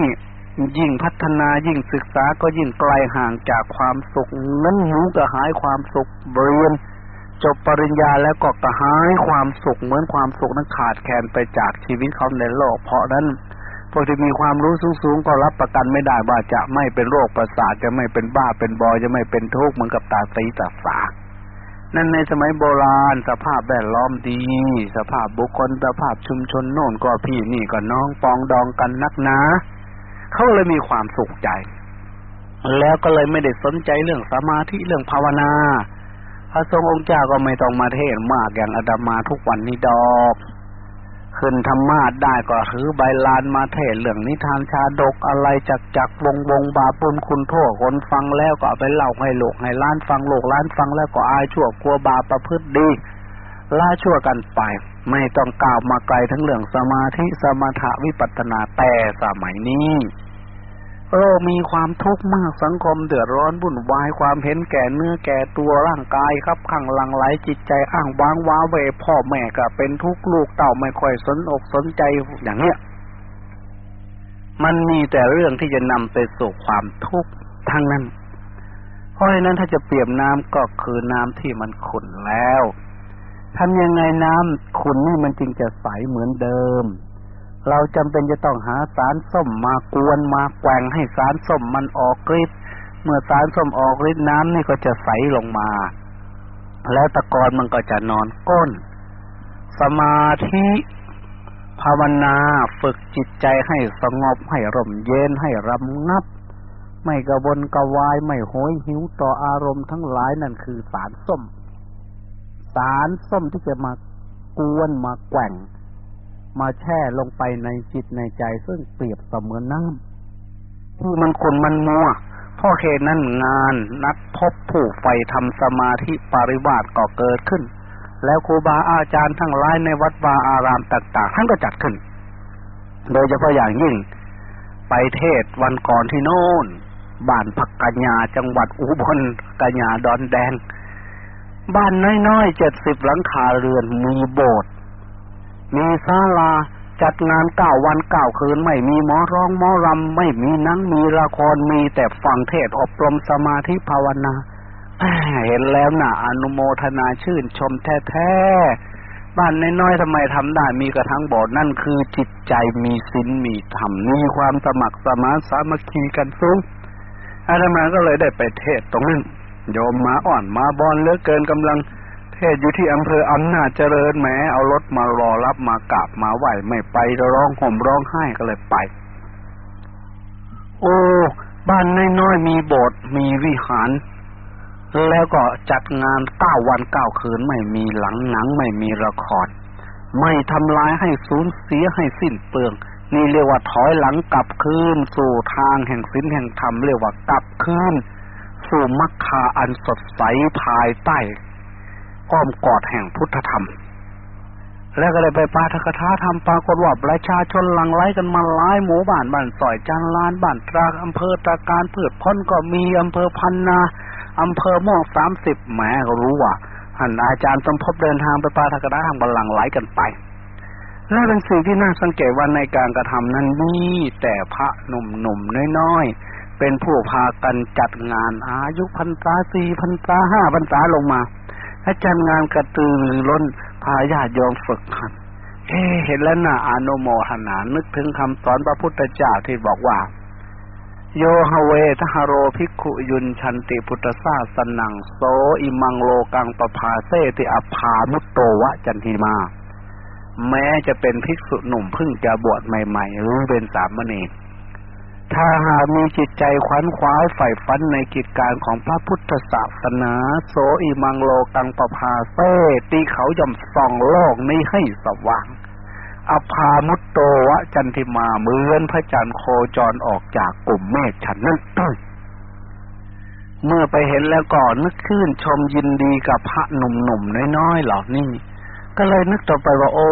ยิ่งพัฒนายิ่งศึกษาก็ยิ่งไกลห่างจากความสุขนั้นหิวกระหายความสุขเรียนจบปริญญาแล้วก็กระหายความสุขเหมือนความสุขนั้นขาดแคลนไปจากชีวิตเขาในโลก เพราะนั้น พวกที่มีความรู้สูงๆก็รับประกันไม่ได้ว่าจะไม่เป็นโรคประสาทจะไม่เป็นบ้าเป็นบอยจะไม่เป็นทุกข์เหมือนกับตาตีตาฝานั่นในสมัยโบราณสภาพแวดล้อมดี สภาพบุคคลสภาพชุมชนโน่นก็พี่นี่ก็น้องปองดองกันนักหนาเขาเลยมีความสุขใจ แล้วก็เลยไม่ได้สนใจเรื่องสมาธิเรื่องภาวนา พระทรงองค์เจ้าก็ไม่ต้องมาเทศมากอย่างอาตมาทุกวันนี้ดอก ขึ้นธรรมาได้ก็ถือใบลานมาเทศเรื่องนิทานชาดกอะไรจักจักวงวงบาปุลคุณโทษคนฟังแล้วก็ไปเล่าให้โลกให้ล้านฟังโลกล้านฟังแล้วก็อายชั่วกลัวบาประพฤติดีล่าชั่วกันไป ไม่ต้องกล่าวมาไกลทั้งเรื่องสมาธิสมถะวิปัตนาแต่สมัยนี้ โลกมีความทุกข์มากสังคมเดือดร้อนวุ่นวายความเห็นแก่เนื้อแก่ตัวร่างกายครับขังหลังไหลจิตใจอ้างว้างว้าเวพ่อแม่ก็เป็นทุกข์ลูกเต่าไม่ค่อยสนอกสนใจอย่างเนี้ยมันมีแต่เรื่องที่จะนำไปสู่ความทุกข์ทั้งนั้น เพราะฉะนั้นถ้าจะเปรียบน้ำก็คือน้ำที่มันขุ่นแล้วทำยังไงน้ำขุ่นนี่มันจึงจะใสเหมือนเดิม เราจำเป็นจะต้องหาสารส้มมากวนมาแกว่งให้สารส้มมันออกฤทธิ์เมื่อสารส้มออกฤทธิ์น้ำนี่ก็จะใสลงมา แล้วตะกอนมันก็จะนอนก้น สมาธิภาวนาฝึกจิตใจให้สงบให้ร่มเย็นให้รำงับ ไม่กระวนกระวายไม่โหยหิวต่ออารมณ์ทั้งหลายนั่นคือสารส้ม สารส้มที่จะมากวนมาแกว่ง มาแช่ลงไปในจิตในใจซึ่งเปรียบเสมือนน้ำที่มันคนมันมัวเพราะเหตุนั้นงานนัดพบผู้ไฟทำสมาธิปริวาสก็เกิดขึ้น แล้วครูบาอาจารย์ทั้งหลายในวัดวาอารามต่างๆท่านก็จัดขึ้น โดยเฉพาะอย่างยิ่ง ไปเทศวันก่อนที่โน่นบ้านพักกัญญาจังหวัดอุบลกัญญาดอนแดง บ้านน้อยๆเจ็ดสิบหลังคาเรือนมีโบสถ์ มีศาลาจัดงานเก้าวันเก้าคืน ไม่มีหมอร้องหมอรำไม่มีนังมีละครมีแต่ฟังเทศอบรมสมาธิภาวนาเห็นแล้วน่ะ อนุโมทนาชื่นชมแท้ๆ บ้านน้อยๆทำไมทำได้มีกระทั่งบอดนั่นคือจิตใจมีศีลมีธรรมมีความสมัครสมาสามัคคีกันสูงอาตมาก็เลยได้ไปเทศตรงนั้นโยมมาอ่อนมาบอนเลือเกินกำลัง อยู่ที่อำเภออำนาจเจริญแหมเอารถมารอรับมากราบมาไหวไม่ไปร้องห่มร้องไห้ก็เลยไป โอ้ บ้านน้อยๆมีโบสถ์มีวิหาร แล้วก็จัดงานเก้าวันเก้าคืนไม่มีหลังหนังไม่มีละครไม่ทำลายให้สูญเสียให้สิ้นเปลือง นี่เรียกว่าถอยหลังกลับคืนสู่ทางแห่งศีลแห่งธรรมเรียกว่ากลับคืนสู่มรรคาอันสดใสภายใต้ อ้อมกอดแห่งพุทธธรรม แล้วก็เลยไปปาทกถาทำปรากฏว่าประชาชนหลังไหลกันมาหลายหมู่บ้านบ้านสอยจันลานบ้านตราอำเภอตราการพืชพ้นก็มีอำเภอพันนาอำเภอม่วงสามสิบแหมก็รู้ว่าท่านอาจารย์สมภพเดินทางไปปาทกดาทางบัลลังไหลกันไปและเป็นสิ่งที่น่าสังเกตว่าในการกระทำนั้นนี่แต่พระหนุ่มๆน้อยๆ เป็นผู้พากันจัดงานอายุพันษาสี่พันษาห้าพันษาลงมา และจัดงานกระตือรือร้นพาญาติโยมฝึกหัดเฮ้เห็นแล้วน่ะอนุโมทนา นึกถึงคำสอนพระพุทธเจ้าที่บอกว่า โยฮเวทหโรภิกขุยุนชันติพุทธศาสนังโสอิมังโลกังปภาเซติอภามุตโตวะจันทีมา แม้จะเป็นภิกษุหนุ่มเพึ่งจะบวชใหม่ๆหรือเป็นสามเณร ถ้าหากมีจิตใจขวัญขวายใฝ่ฝันในกิจการของพระพุทธศาสนา โสอิมังโลกังปภาเซตีเขาย่อมส่องโลกนี้ให้สว่าง อภามุตโตวะจันทิมาเหมือนพระจันทร์โคจรออกจากกลุ่มเมฆฉันนั้นเมื่อไปเห็นแล้วก่อนนึกขึ้นชมยินดีกับพระหนุ่มๆน้อยๆเหล่านี้ก็เลยนึกต่อไปว่าโอ้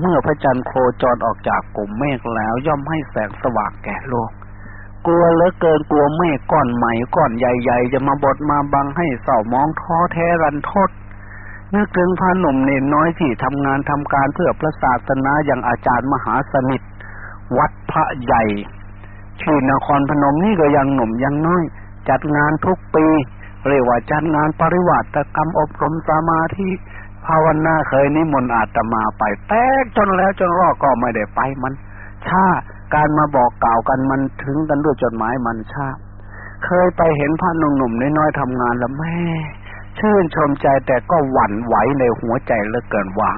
เมื่อพระจันทร์โคจรออกจากกลุ่มเมฆแล้วย่อมให้แสงสว่างแก่โลก กลัวเหลือเกินกลัวเมฆก้อนใหม่ก้อนใหญ่ ๆ จะมาบดมาบังให้เศร้ามองท้อแท้รันทดนึกถึงพระหนุ่มเนนน้อยที่ทำงานทำการเพื่อพระศาสนาอย่างอาจารย์มหาสนิท วัดพระใหญ่ ชื่อนครพนมนี่ก็ยังหนุ่มยังน้อย จัดงานทุกปี เรียกว่าจัดงานปริวัติกรรมอบรมสมาธิภาวนาเคยนิมนต์อาตมาไป แตกจนแล้วจนรอก็ไม่ได้ไปมัน ชา การมาบอกกล่าวกันมันถึงกันด้วยจดหมายมันช้าเคยไปเห็นพระหนุ่มๆน้อยๆทำงานแล้วแม่ชื่นชมใจแต่ก็หวั่นไหวในหัวใจเหลือเกินว่า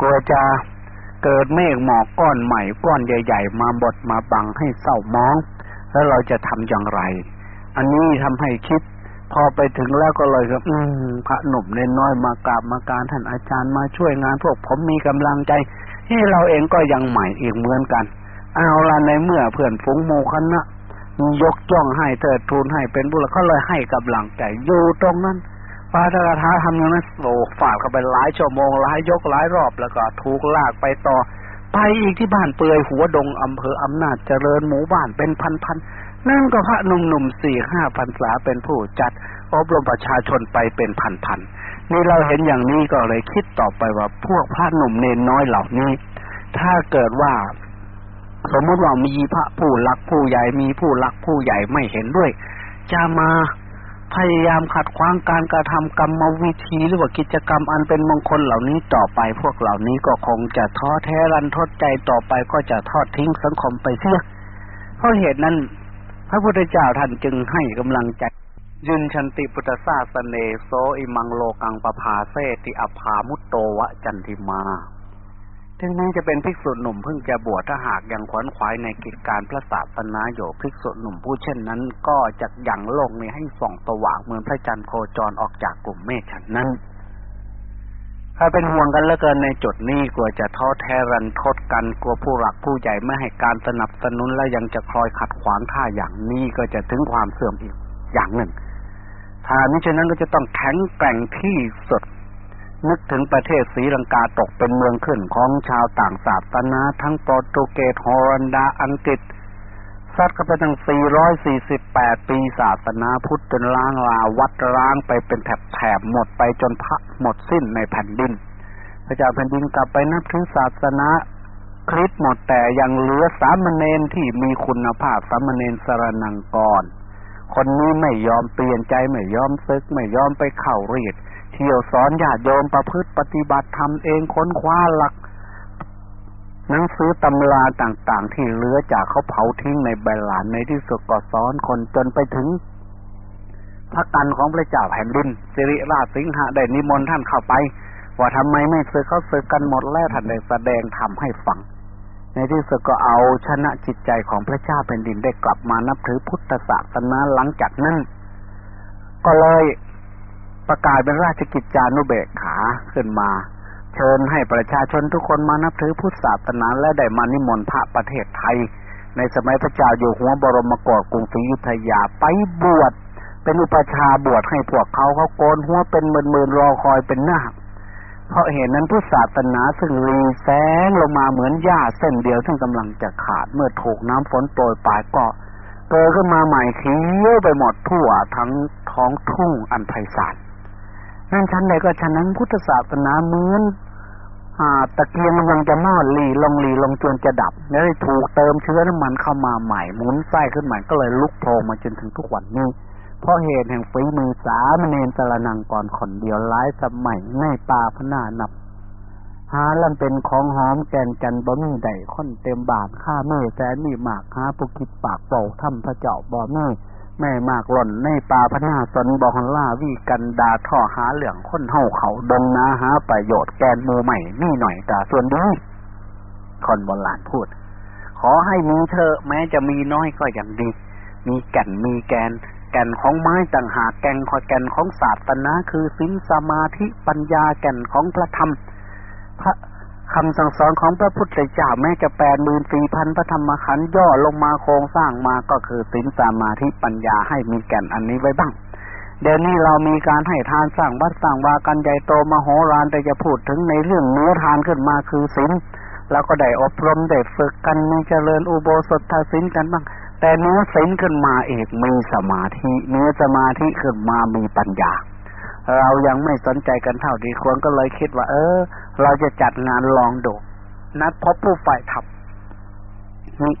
กลัวจะเกิดเมฆหมอกก้อนใหม่ก้อนใหญ่ ๆ มาบดมาบังให้เศร้ามอง แล้วเราจะทำอย่างไร อันนี้ทำให้คิด พอไปถึงแล้วก็เลยก็อืมพระหนุ่มเน้นน้อยมากราบมาการท่านอาจารย์มาช่วยงานพวกผมมีกำลังใจที่เราเองก็ยังใหม่อีกเหมือนกัน เอาละในเมื่อเพื่อนฝูงโมคณะยกจ้องให้เถิดทูลให้เป็นบุญเขาเลยให้กำลังใจอยู่ตรงนั้นปาตกถาทำอย่างนั้นโอ้ฝาดเข้าไปหลายชั่วโมงหลายยกหลายรอบแล้วก็ถูกลากไปต่อ ไปอีกที่บ้านเปื่อยหัวดงอำเภออำนาจเจริญหมู่บ้านเป็นพันๆนั่นก็พระหนุ่มๆสี่ห้าพันษาเป็นผู้จัดอบรมประชาชนไปเป็นพันๆนี่เราเห็นอย่างนี้ก็เลยคิดต่อไปว่าพวกพระหนุ่มเนนน้อยเหล่านี้ ถ้าเกิดว่า สมมติว่ามีพระผู้หลักผู้ใหญ่มีผู้หลักผู้ใหญ่ไม่เห็นด้วย จะมาพยายามขัดขวางการกระทำกรรมวิธีหรือว่ากิจกรรมอันเป็นมงคลเหล่านี้ต่อไปพวกเหล่านี้ก็คงจะท้อแท้รันทดใจต่อไปก็จะทอดทิ้งสังคมไปเสียเพราะเหตุนั้น พระพุทธเจ้าท่านจึงให้กำลังใจยุนชันติพุทธศาสเนโซอิมังโลกังปภาเสติอภามุตโตวะจันทิมา ถึงแม้จะเป็นภิกษุหนุ่มเพิ่งจะบวชถ้าหากยังขวนขวายในกิจการพระศาสนาอยู่ภิกษุหนุ่มผู้เช่นนั้น ก็จะยังโลกนี้ให้ส่องสว่างเหมือนพระจันทร์โคจรออกจากกลุ่มเมฆฉันนั้นถ้าเป็นห่วงกันเหลือเกินในจุดนี้กลัวจะท้อแท้รันทดกันกลัวผู้หลักผู้ใหญ่ไม่ให้การสนับสนุนและยังจะคอยขัดขวางท่าอย่างนี้ก็จะถึงความเสื่อมอีกอย่างหนึ่งถ้ามิฉะนั้นก็จะต้องแข็งแกร่งที่สุด นึกถึงประเทศศรีลังกาตกเป็นเมืองขึ้นของชาวต่างศาสนาทั้งโปรตุเกสฮอลันดาอังกฤษซัดกันไปตั้ง 448 ปีศาสนาพุทธจนล้างลาวัดล้างไปเป็นแถบๆหมดไปจนพระหมดสิ้นในแผ่นดิน พระเจ้าแผ่นดินกลับไปนับถือศาสนาคริสต์หมดแต่ยังเหลือสามเณรที่มีคุณภาพสามเณรสรนังกร คนนี้ไม่ยอมเปลี่ยนใจไม่ยอมซึกไม่ยอมไปเข้าเรียด เที่ยวสอนญาติโยมประพฤติปฏิบัติทำเองค้นคว้าหลัก หนังสือตำราต่างๆ ที่เหลือจากเขาเผาทิ้งในใบลานในที่สุดก็สอนคนจนไปถึง พระกันของพระเจ้าแผ่นดินสิริราชสิงหะได้นิมนต์ท่านเข้าไป ว่าทำไมไม่สึกเขาสึกกันหมดแล้วท่านได้แสดงทำให้ฟัง ในที่สุดก็เอาชนะจิตใจของพระเจ้าแผ่นดินได้กลับมานับถือพุทธศาสนาหลังจากนั้นก็เลย ประกาศเป็นราชกิจจานุเบกขาขึ้นมา เชิญให้ประชาชนทุกคนมานับถือพุทธศาสนาและได้มานิมนต์พระประเทศไทย ในสมัยพระเจ้าอยู่หัวบรมกรกรุงศรีอยุธยาไปบวชเป็นอุปชาบวชให้พวกเขาเขาโกนหัวเป็นหมื่นๆรอคอยเป็นหน้าเพราะเหตุนั้นพุทธศาสนาซึ่งรีแสงลงมาเหมือนหญ้าเส้นเดียวซึ่งกำลังจะขาดเมื่อถูกน้ำฝนโปรยปลายก็เกิดขึ้นมาใหม่เขียวไปหมดทั่วทั้งท้องทุ่งอันไพศาล นั่นชั้นใดก็ชั้นนั้นพุทธศาสนาเหมือนอาตะเกียงกำลังจะมอดหลีลงหลีลงจนจะดับแล้วถูกเติมเชื้อน้ำมันเข้ามาใหม่หมุนไส้ขึ้นใหม่ก็เลยลุกโผล่มาจนถึงทุกวันนี้ เพราะเหตุแห่งฝีมือสามเณรจรนังก่อนคนเดียวร้ายสมัยในปาพนานับ หาลันเป็นของหอมแกนจันบ่มีใดค่อนเต็มบาทข้าเมื่อแสนมีหมากหาปุกิดปากเป่าทำพระเจ้าบ่มี แม่มากหล่นในป่าพนาสนบอฮอนล่าวีกันดาท่อหาเหลืองค้นเฮาเขาดงนาหาประโยชน์แกนมูใหม่นี่หน่อยแต่ส่วนดีคนโบราณพูด ขอให้มีเธอแม้จะมีน้อยก็ยังดี มีแก่นมีแกน แก่นของไม้ต่างหากแก่นขอแก่นของศาสนาคือสินสมาธิปัญญาแก่นของพระธรรมพระ คำสั่งสอนของพระพุทธเจ้าแม้จะแปดหมื่นสี่พันพระธรรมขันธ์ย่อลงมาโครงสร้างมาก็คือศีลสมาธิปัญญาให้มีแก่นอันนี้ไว้บ้าง เดี๋ยวนี้เรามีการให้ทานสร้างวัดสร้างวากันใหญ่โตมโหฬารแต่จะพูดถึงในเรื่องเนื้อทานขึ้นมาคือศีลแล้วก็ได้อบรมได้ฝึกกันมีเจริญอุโบสถศีลกันบ้าง แต่เนื้อศีลขึ้นมาเอกมีสมาธิ เนื้อสมาธิขึ้นมามีปัญญา เรายังไม่สนใจกันเท่าดีควรก็เลยคิดว่า เออ เราจะจัดงานลองดูนัดพบผู้ฝ่ายทับนี่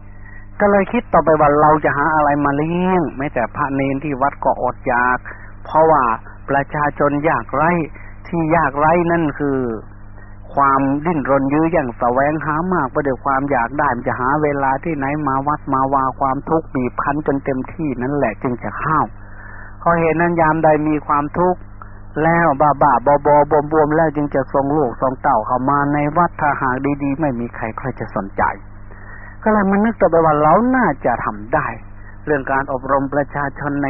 ก็เลยคิดต่อไปว่าเราจะหาอะไรมาเลี้ยงไม่แต่พระเนนที่วัดก็อดอยาก เพราะว่าประชาชนยากไร้ที่ยากไร้นั่นคือ ความดิ้นรนยื้ออย่างแสวงหามากประเดี๋ยวความอยากได้มันจะหาเวลาที่ไหนมาวัดมาวาความทุกข์บีบคั้นจนเต็มที่นั่นแหละจึงจะเข้าพอเห็นนั้นยามใดมีความทุกข์ แล้วบาบาบอบอบวมบวมแล้วจึงจะทรงลูกทรงเต่าเข้ามาในวัดถ้าหากดีๆ ไม่มีใครใครจะสนใจ ก็เลยมันนึกต่อไปว่าเราน่าจะทำได้ เรื่องการอบรมประชาชนใน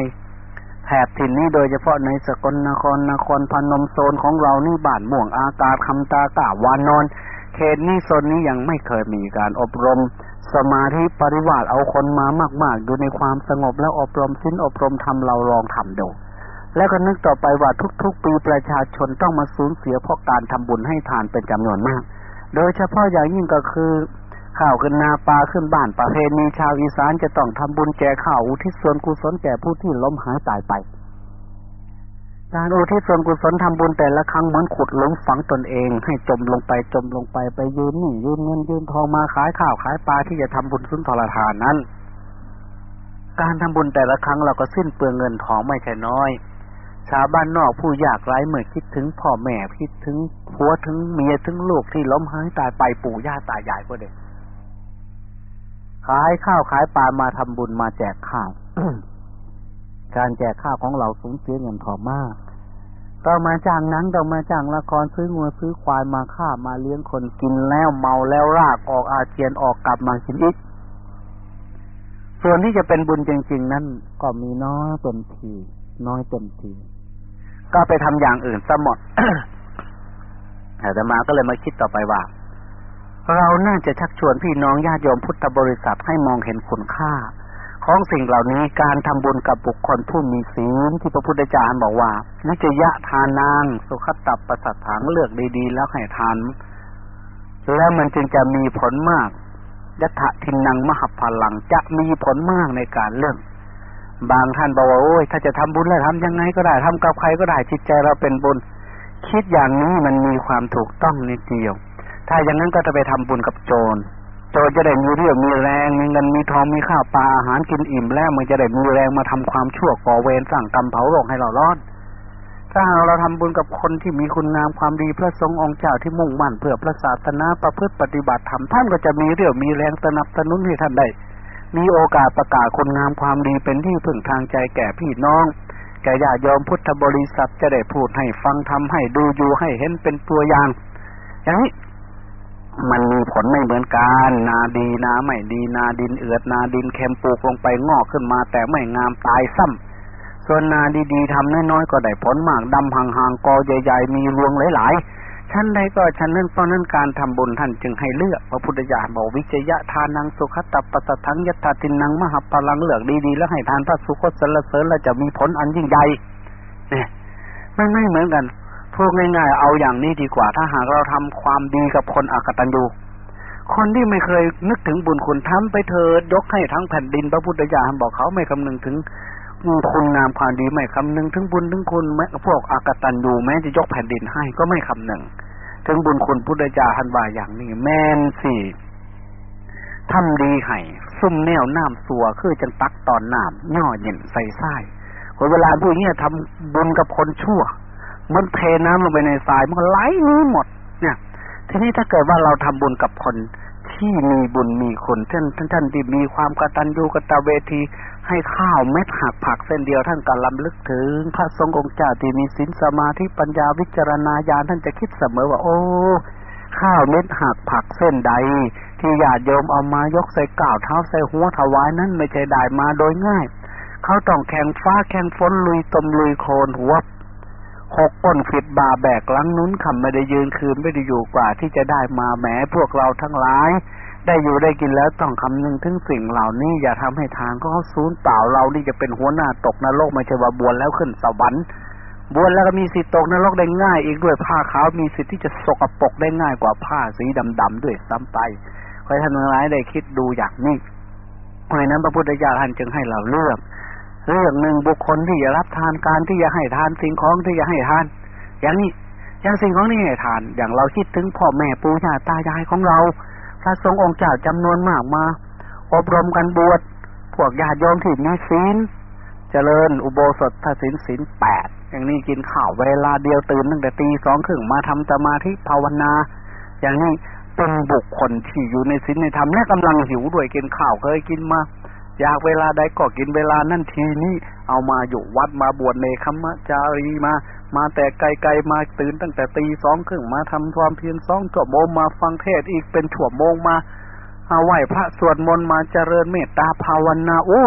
แถบถิ่นนี้โดยเฉพาะในสกลนครนครพนมโซนของเรานี่บ้านม่วงอากาศคำตากาวานอน เขตนี้โซนนี้ยังไม่เคยมีการอบรม สมาธิปริวาสเอาคนมามาก ๆ อยู่ในความสงบแล้วอบรมสิ้นอบรมทำเราลองทำดู แล้วก็นึกต่อไปว่าทุกๆ ปีประชาชนต้องมาสูญเสียเพราะการทำบุญให้ทานเป็นจำนวนมาก โดยเฉพาะอย่างยิ่งก็คือข้าวขึ้นนาปลาขึ้นบ้านประเพณีชาวอีสานจะต้องทำบุญแจกข้าวอุทิศส่วนกุศลแก่ผู้ที่ล้มหายตายไป การอุทิศส่วนกุศลทำบุญแต่ละครั้งเหมือนขุดหลุมฝังตนเอง ให้จมลงไปจมลงไปไปยืนนี่ยืนเงินยืนทองมาขายข้าวขายปลาที่จะทำบุญสุนทรทานนั้น การทำบุญแต่ละครั้งเราก็สิ้นเปลืองเงินทองไม่ใช่น้อย ชาวบ้านนอกผู้ยากไร้เมื่อคิดถึงพ่อแม่คิดถึงผัวถึงเมียถึงลูกที่ล้มหายตายไปปู่ย่าตายายก็เด็กขายข้าวขายปลามาทำบุญมาแจกข้าวการแจกข้าวของเราสูญเสียเงินทองมากเรามาจ้างนังเรามาจ้างละครซื้องัวซื้อควายมาฆ่ามาเลี้ยงคนกินแล้วเมาแล้วรากออกอาเจียนออกกลับมากินอีกส่วนที่จะเป็นบุญจริง ๆ นั้นก็มีน้อยเต็มทีน้อยเต็มที ก็ไปทำอย่างอื่นซะหมดแต่มาก็เลยมาคิดต่อไปว่า เราน่าจะชักชวนพี่น้องญาติโยมพุทธบริษัทให้มองเห็นคุณค่า ของสิ่งเหล่านี้การทำบุญกับบุคคลผู้มีศีลที่พระพุทธเจ้าบอกว่านิจยะทานางสุขตับประสัทถังเลือกดีๆ แล้วให้ทานแล้วมันจึงจะมีผลมากยัตถินังมหพลังจะมีผลมากในการเลือก บางท่านบอกว่าโอ้ยถ้าจะทำบุญแล้วทำยังไงก็ได้ทำกับใครก็ได้จิตใจเราเป็นบุญ คิดอย่างนี้มันมีความถูกต้องนิดเดียว ถ้าอย่างนั้นก็จะไปทำบุญกับโจรโจรจะได้มีเรี่ยวมีแรงมีเงินมีทองมีข้าวปลาอาหารกินอิ่มแล้วมันจะได้มีแรงมาทำความชั่วก่อเวรสร้างกรรมเผาโลกให้เรารอดถ้าเราทำบุญกับคนที่มีคุณงามความดีพระสงฆ์องค์เจ้าที่มุ่งมั่นเพื่อพระศาสนาประพฤติปฏิบัติธรรมท่านก็จะมีเรี่ยวมีแรงสนับสนุนให้ท่านได้ มีโอกาสประกาศคุณงามความดีเป็นที่พึ่งทางใจแก่พี่น้อง แก่ญาติโยมพุทธบริษัทจะได้พูดให้ฟังทำให้ดูอยู่ให้เห็นเป็นตัวอย่างอย่างนี้มันมีผลไม่เหมือนกัน นาดีนาไม่ดีนาดินเอือดนาดินเค็มปลูกลงไปงอกขึ้นมา แต่ไม่งามตายซ้ำส่วนนาดีๆทำน้อยๆก็ได้ผลมากดำห่างๆกอใหญ่ ๆ มีรวงหลายๆ ชั้นใดก็ชั้นนั้นเพราะนั้นการทำบุญท่านจึงให้เลือกพระพุทธเจ้าบอกวิจยะทานังสุขตัปปสทังยัตตินังมหาพลังเลือกดีๆแล้วให้ทานพระสุคตสรรเสริญแล้วจะมีผลอันยิ่งใหญ่เนี่ยไม่ไม่เหมือนกันพูดง่ายๆเอาอย่างนี้ดีกว่า ถ้าหากเราทำความดีกับคนอกตัญญูคนที่ไม่เคยนึกถึงบุญคุณทำไปเถิดยกให้ทั้งแผ่นดินพระพุทธเจ้าบอกเขาไม่คำนึงถึง คุณงามความดีไม่คำนึง ถึงบุญถึงคุณแม้พวกอากตันยูแม้จะยกแผ่นดินให้ก็ไม่คำนึง ถึงบุญคุณพุทธเจ้าทันว่าอย่างนี้ แม่นสิทำดีให้ซุ่มแนวน้ำสัวคือจังตักตอนน้ำย่อเย็นใส่ไส้คนเวลาผู้นี้ทำบุญกับคนชั่ว มันเทน้ำลงไปในทรายมันไหลนี้หมด เนี่ย ทีนี้ถ้าเกิดว่าเราทำบุญกับคนที่มีบุญมีคนท่านท่านท่านที่มีความกตัญญูกตเวที ให้ข้าวเม็ดหักผักเส้นเดียวท่านก็ลำลึกถึง พระทรงองค์เจ้าที่มีศีลสมาธิปัญญาวิจารณญาณท่านจะคิดเสมอว่า โอ้ ข้าวเม็ดหักผักเส้นใด ที่ญาติโยมเอามายกใส่ก่าวเท้าใส่หัวถวายนั้นไม่ใช่ได้มาโดยง่าย เขาต้องแข่งฟ้าแข่งฝนลุยตมลุยโคลนหัวหกป้นผิดบาแบกลังนุ้นคำไม่ได้ยืนคืนไม่ได้อยู่กว่าที่จะได้มาแหมพวกเราทั้งหลาย ได้อยู่ได้กินแล้วต้องคำนึงถึงสิ่งเหล่านี้อย่าทำให้ทางก็เขาสูญเปล่าเรานี่จะเป็นหัวหน้าตกนรกไม่ใช่ว่าบวชแล้วขึ้นสวรรค์บวชแล้วก็มีสิทธิตกนรกได้ง่าย อีกด้วยผ้าขาวมีสิทธิ์ที่จะสกปรกได้ง่ายกว่าผ้าสีดำๆด้วยซ้ำไปให้ท่านทั้งหลายได้คิดดูอย่างนี้เพราะนั้นพระพุทธเจ้าท่านจึงให้เราเลือกเรื่องหนึ่งบุคคลที่จะรับทานการที่จะให้ทานสิ่งของที่จะให้ทาน อย่างนี้อย่างสิ่งของที่ให้ทาน อย่างเราคิดถึงพ่อแม่ปู่ย่าตายายของเรา พระสงฆ์องค์เจ้าจำนวนมากมา อบรมกันบวชพวกญาติโยมที่มีศีลเจริญอุโบสถถ้าศีลศีลแปดอย่างนี้กินข้าวเวลาเดียวตื่นตั้งแต่ตีสองครึ่งมาทำสมาธิภาวนา อย่างนี้เป็นบุคคลที่อยู่ในศีลในธรรมและกำลังหิวด้วยกินข้าวเคยกินมา อยากเวลาใดก็กินเวลานั่นทีนี้เอามาอยู่วัดมาบวชในคัมจารีมา มาแต่ไกลๆมาตื่นตั้งแต่ตีสองครึ่งมาทำความเพียรสองชั่วโมงมาฟังเทศอีกเป็นชั่วโมงมาเอาไหว้พระสวดมนต์มาเจริญเมตตาภาวนาโอ้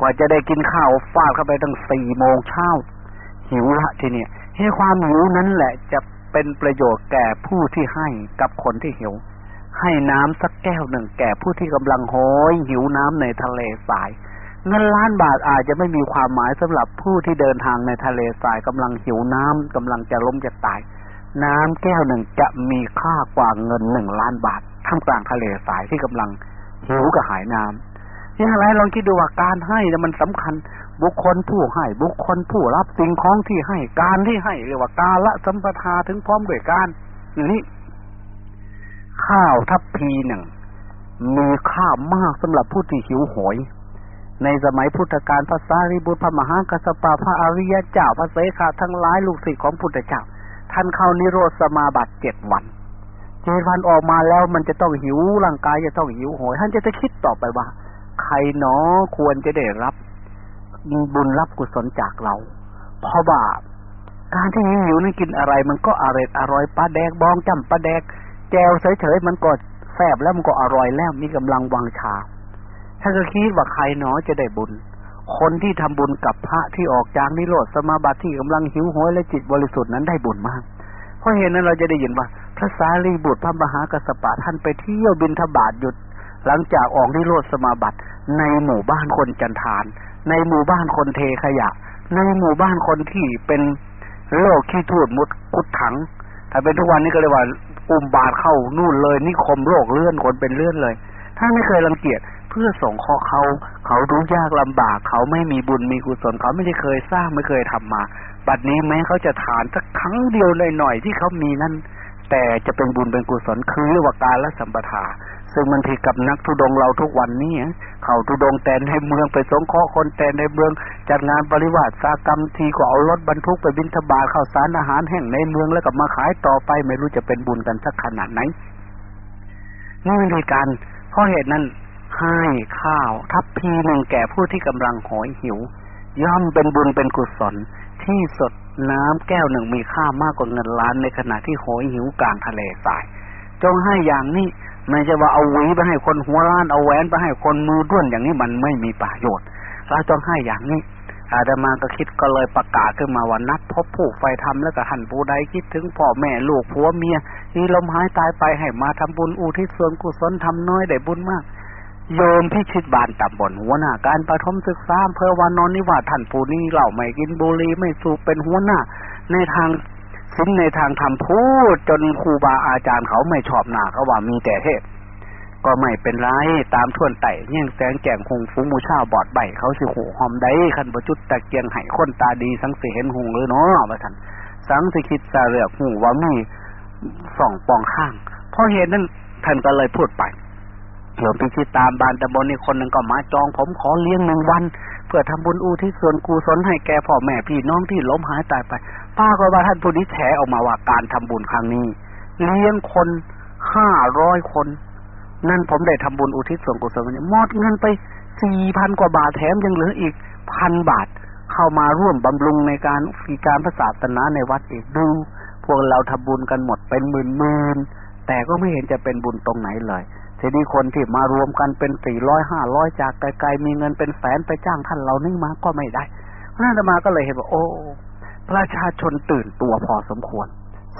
กว่าจะได้กินข้าวฟาดเข้าไปตั้งสี่โมงเช้าหิวละทีเนี้ยให้ความหิวนั้นแหละจะเป็นประโยชน์แก่ผู้ที่ให้กับคนที่หิว ให้น้ำสักแก้วหนึ่งแก่ผู้ที่กำลังโหยหิวน้ำในทะเลสาย เงินล้านบาทอาจจะไม่มีความหมายสำหรับผู้ที่เดินทางในทะเลทรายกำลังหิวน้ำกำลังจะล้มจะตาย น้ำแก้วหนึ่งจะมีค่ากว่าเงินหนึ่งล้านบาทท่ามกลางทะเลทรายที่กำลังหิวกระหายน้ำนี่อะไรลองคิดดูว่าการให้มันสำคัญบุคคลผู้ให้บุคคลผู้รับสิ่งของที่ให้การที่ให้เรียกว่าการละสัมปทาถึงพร้อมด้วยการนี่ ข้าวทัพพีหนึ่งมีค่ามากสำหรับผู้ที่หิวโหย ในสมัยพุทธกาลพระสารีบุตรพระมหากัสปะพระอริยเจ้าพระเสขาทั้งหลายลูกศิษย์ของพุทธเจ้าท่านเข้านิโรธสมาบัติเจ็ดวันเจ็ดวันออกมาแล้วมันจะต้องหิวร่างกายจะต้องหิวโหยท่านจะจะคิดต่อไปว่า ใครหนอควรจะได้รับบุญรับกุศลจากเรา เพราะว่าการที่หิวนี่กินอะไรมันก็อร่อยอร่อยปลาแดกบองจำปลาแดก จวเฉยๆมันก็แซ่บแล้วมันก็อร่อยแล้วมีกำลังวังชาถ้านก็คิดว่าใครหนอจะได้บุญ คนที่ทำบุญกับพระที่ออกจากนิโรธสมาบัติที่กำลังหิวโหยและจิตบริสุทธิ์นั้นได้บุญมาก เพราะเหตุนั้นเราจะได้ยินว่า พระสารีบุตรพระมหากัสสปะท่านไปเที่ยวบินทบาทหยุด หลังจากออกนิโรธสมาบัติในหมู่บ้านคนจันทาน ในหมู่บ้านคนเทขยะ ในหมู่บ้านคนที่เป็นโลกขี้ทูดมุดกุดถังถ้าเป็นทุกวันนี้ก็เลยว่า อุ้มบาทเข้านู่นเลย นิคมโลกเลื่อนคนเป็นเลื่อนเลยถ้าไม่เคยรังเกียจเพื่อส่งข้อเขา เขาทุกยากลำบาก เขาไม่มีบุญมีกุศลเขาไม่ได้เคยสร้างไม่เคยทำมา บัดนี้แม้เขาจะทานสักครั้งเดียวหน่อยๆที่เขามีนั่นแต่จะเป็นบุญเป็นกุศลคือเรียกว่าการละสัมปทา ซึ่งมันผิดกับนักทุดงเราทุกวันนี้เขาทุดงแต่ในเมืองไปสงเคราะห์คนแต่ในเมือง จัดงานบริวารสากรรมทีก็เอารถบรรทุกไปบินทบาทข้าวสารอาหารแห้งในเมืองแล้วก็มาขายต่อไปไม่รู้จะเป็นบุญกันสักขนาดไหนนี่เป็นการเพราะเหตุนั้นให้ข้าว ทัพพีหนึ่งแก่ผู้ที่กำลังหอยหิว ย่อมเป็นบุญเป็นกุศลที่สดน้ำแก้วหนึ่งมีค่ามากกว่าเงินล้านในขณะที่หอยหิวกลางทะเลทราย จงให้อย่างนี้ ไม่ใช่ว่าเอาหวีไปให้คนหัวล้านเอาแหวนไปให้คนมือด้วนอย่างนี้มันไม่มีประโยชน์เราต้องให้อย่างนี้อาตมาก็คิดก็เลยประกาศขึ้นมาว่านัดพบผู้ไฟธรรมแล้วก็ท่านผู้ใดคิดถึงพ่อแม่ลูกผัวเมียที่ลมหายตายไปให้มาทำบุญอุทิศส่วนกุศลทำน้อยได้บุญมาก โยมพิชิตบานตำบลหัวหน้า การประถมศึกษาเพื่อวันนอนนิวาท่านผู้นี้เหล่าไม่กินบุหรี่ไม่สูบเป็นหัวหน้า ในทาง สิ้นในทางทำพูดจนครูบาอาจารย์เขาไม่ชอบหนาเขาว่ามีแต่เทศ ก็ไม่เป็นไรตามทวนไต่เงี้ยงแสงแก่งหงฟูมูชาบอดใบเขาสิหูหอมได้ขันประจุดตะเกียงไห้คนตาดีสังเสเห็นหงหรือเนาะว่าท่านสังสิคิดสาเรือกหูว่ามีสองปองข้างเพราะเหตุนั้นท่านก็เลยพูดไปโยมพิชิตตามบานตะบนนี่คนหนึ่งก็มาจองผมขอเลี้ยงหนึ่งวัน เพื่อทำบุญอุทิศส่วนกุศลให้แก่พ่อแม่พี่น้องที่ล้มหายตายไป ป้าก็ว่าท่านผู้นี้แฉออกมาว่าการทำบุญครั้งนี้ เลี้ยงคนห้าร้อยคน นั่นผมได้ทำบุญอุทิศส่วนกุศลเนี่ยมอดเงินไปสี่พันกว่าบาทแถมยังเหลืออีกพันบาทเข้ามาร่วมบำรุงในการฟีการพระศาสนาในวัดอีกดูพวกเราทำบุญกันหมดเป็นหมื่นหมื่นแต่ก็ไม่เห็นจะเป็นบุญตรงไหนเลยทีนี้คนที่มารวมกันเป็นสี่ร้อยห้าร้อยจากไกลๆมีเงินเป็นแสนไปจ้างท่านเรานี่มาก็ไม่ได้พระนมาก็เลยเห็นว่าโอ้ ประชาชนตื่นตัวพอสมควร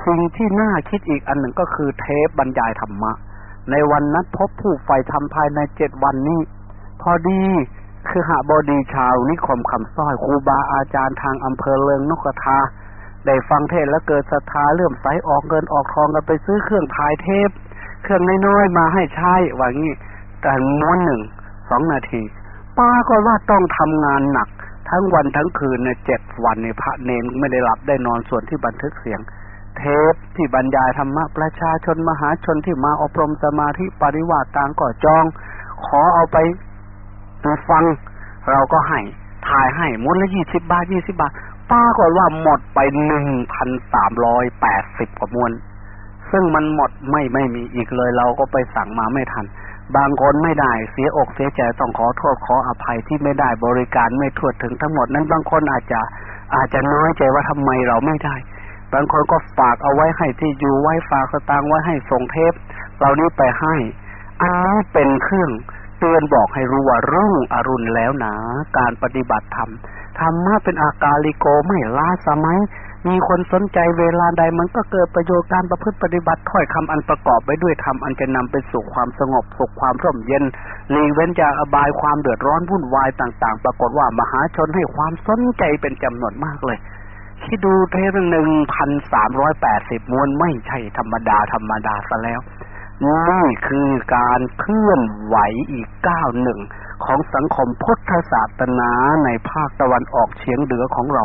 สิ่งที่น่าคิดอีกอันหนึ่งก็คือเทปบรรยายธรรมะ ในวันนัดพบผู้ใฝ่ทำภายในเจ็ดวันนี้ พอดีคือหาบดีชาวนิคมคำส้อยครูบาอาจารย์ทางอำเภอเลิงนกทา ได้ฟังเทศแล้วเกิดศรัทธาเลื่อมใสออกเงินออกทองกันไปซื้อเครื่องถ่ายเทป เครื่องน้อยๆมาให้ใช้ว่างี้แต่ม้วนหนึ่งสองนาทีป้าก็ว่าต้องทำงานหนัก ทั้งวันทั้งคืนในเจ็ดวันในพระเนนไม่ได้หลับได้นอนส่วนที่บันทึกเสียง เทปที่บรรยายธรรมะประชาชนมหาชนที่มาอบรมสมาธิปริวาต่างก็จอง ขอเอาไปฟัง เราก็ให้ถ่ายให้มูลละยี่สิบบาทยี่สิบาทป้าก็ว่าหมดไปหนึ่งพันสามร้อยแปดสิบกว่ามวลซึ่งมันหมดไม่ไม่มีอีกเลย เราก็ไปสั่งมาไม่ทัน บางคนไม่ได้เสียอกเสียใจต้องขอโทษขออภัยที่ไม่ได้บริการไม่ทั่วถึงทั้งหมดนั้นบางคนอาจจะอาจจะน้อยใจว่าทำไมเราไม่ได้ บางคนก็ฝากเอาไว้ให้ที่อยู่ไว้ฝากสตางค์ไว้ให้ส่งเทปเรานี้ไปให้อันนี้เป็นเครื่องเตือนบอกให้รู้ว่ารุ่งอรุณแล้วนะการปฏิบัติธรรมธรรมะเป็นอากาลิโกไม่ล้าสมัย มีคนสนใจเวลาใดมันก็เกิดประโยชน์การประพฤติปฏิบัติถ้อยคำอันประกอบไปด้วยธรรมอันจะนำไปสู่ความสงบสุขความร่มเย็นหลีเว้นจากอบายความเดือดร้อนวุ่นวายต่างๆ ปรากฏว่ามหาชนให้ความสนใจเป็นจำนวนมากเลยคิดดูเทปหนึ่งพันสามร้อยแปดสิบมวนไม่ใช่ธรรมดาธรรมดาซะแล้วนี่คือการเคลื่อนไหวอีกก้าวหนึ่งของสังคมพุทธศาสนาในภาคตะวันออกเฉียงเหนือของเรา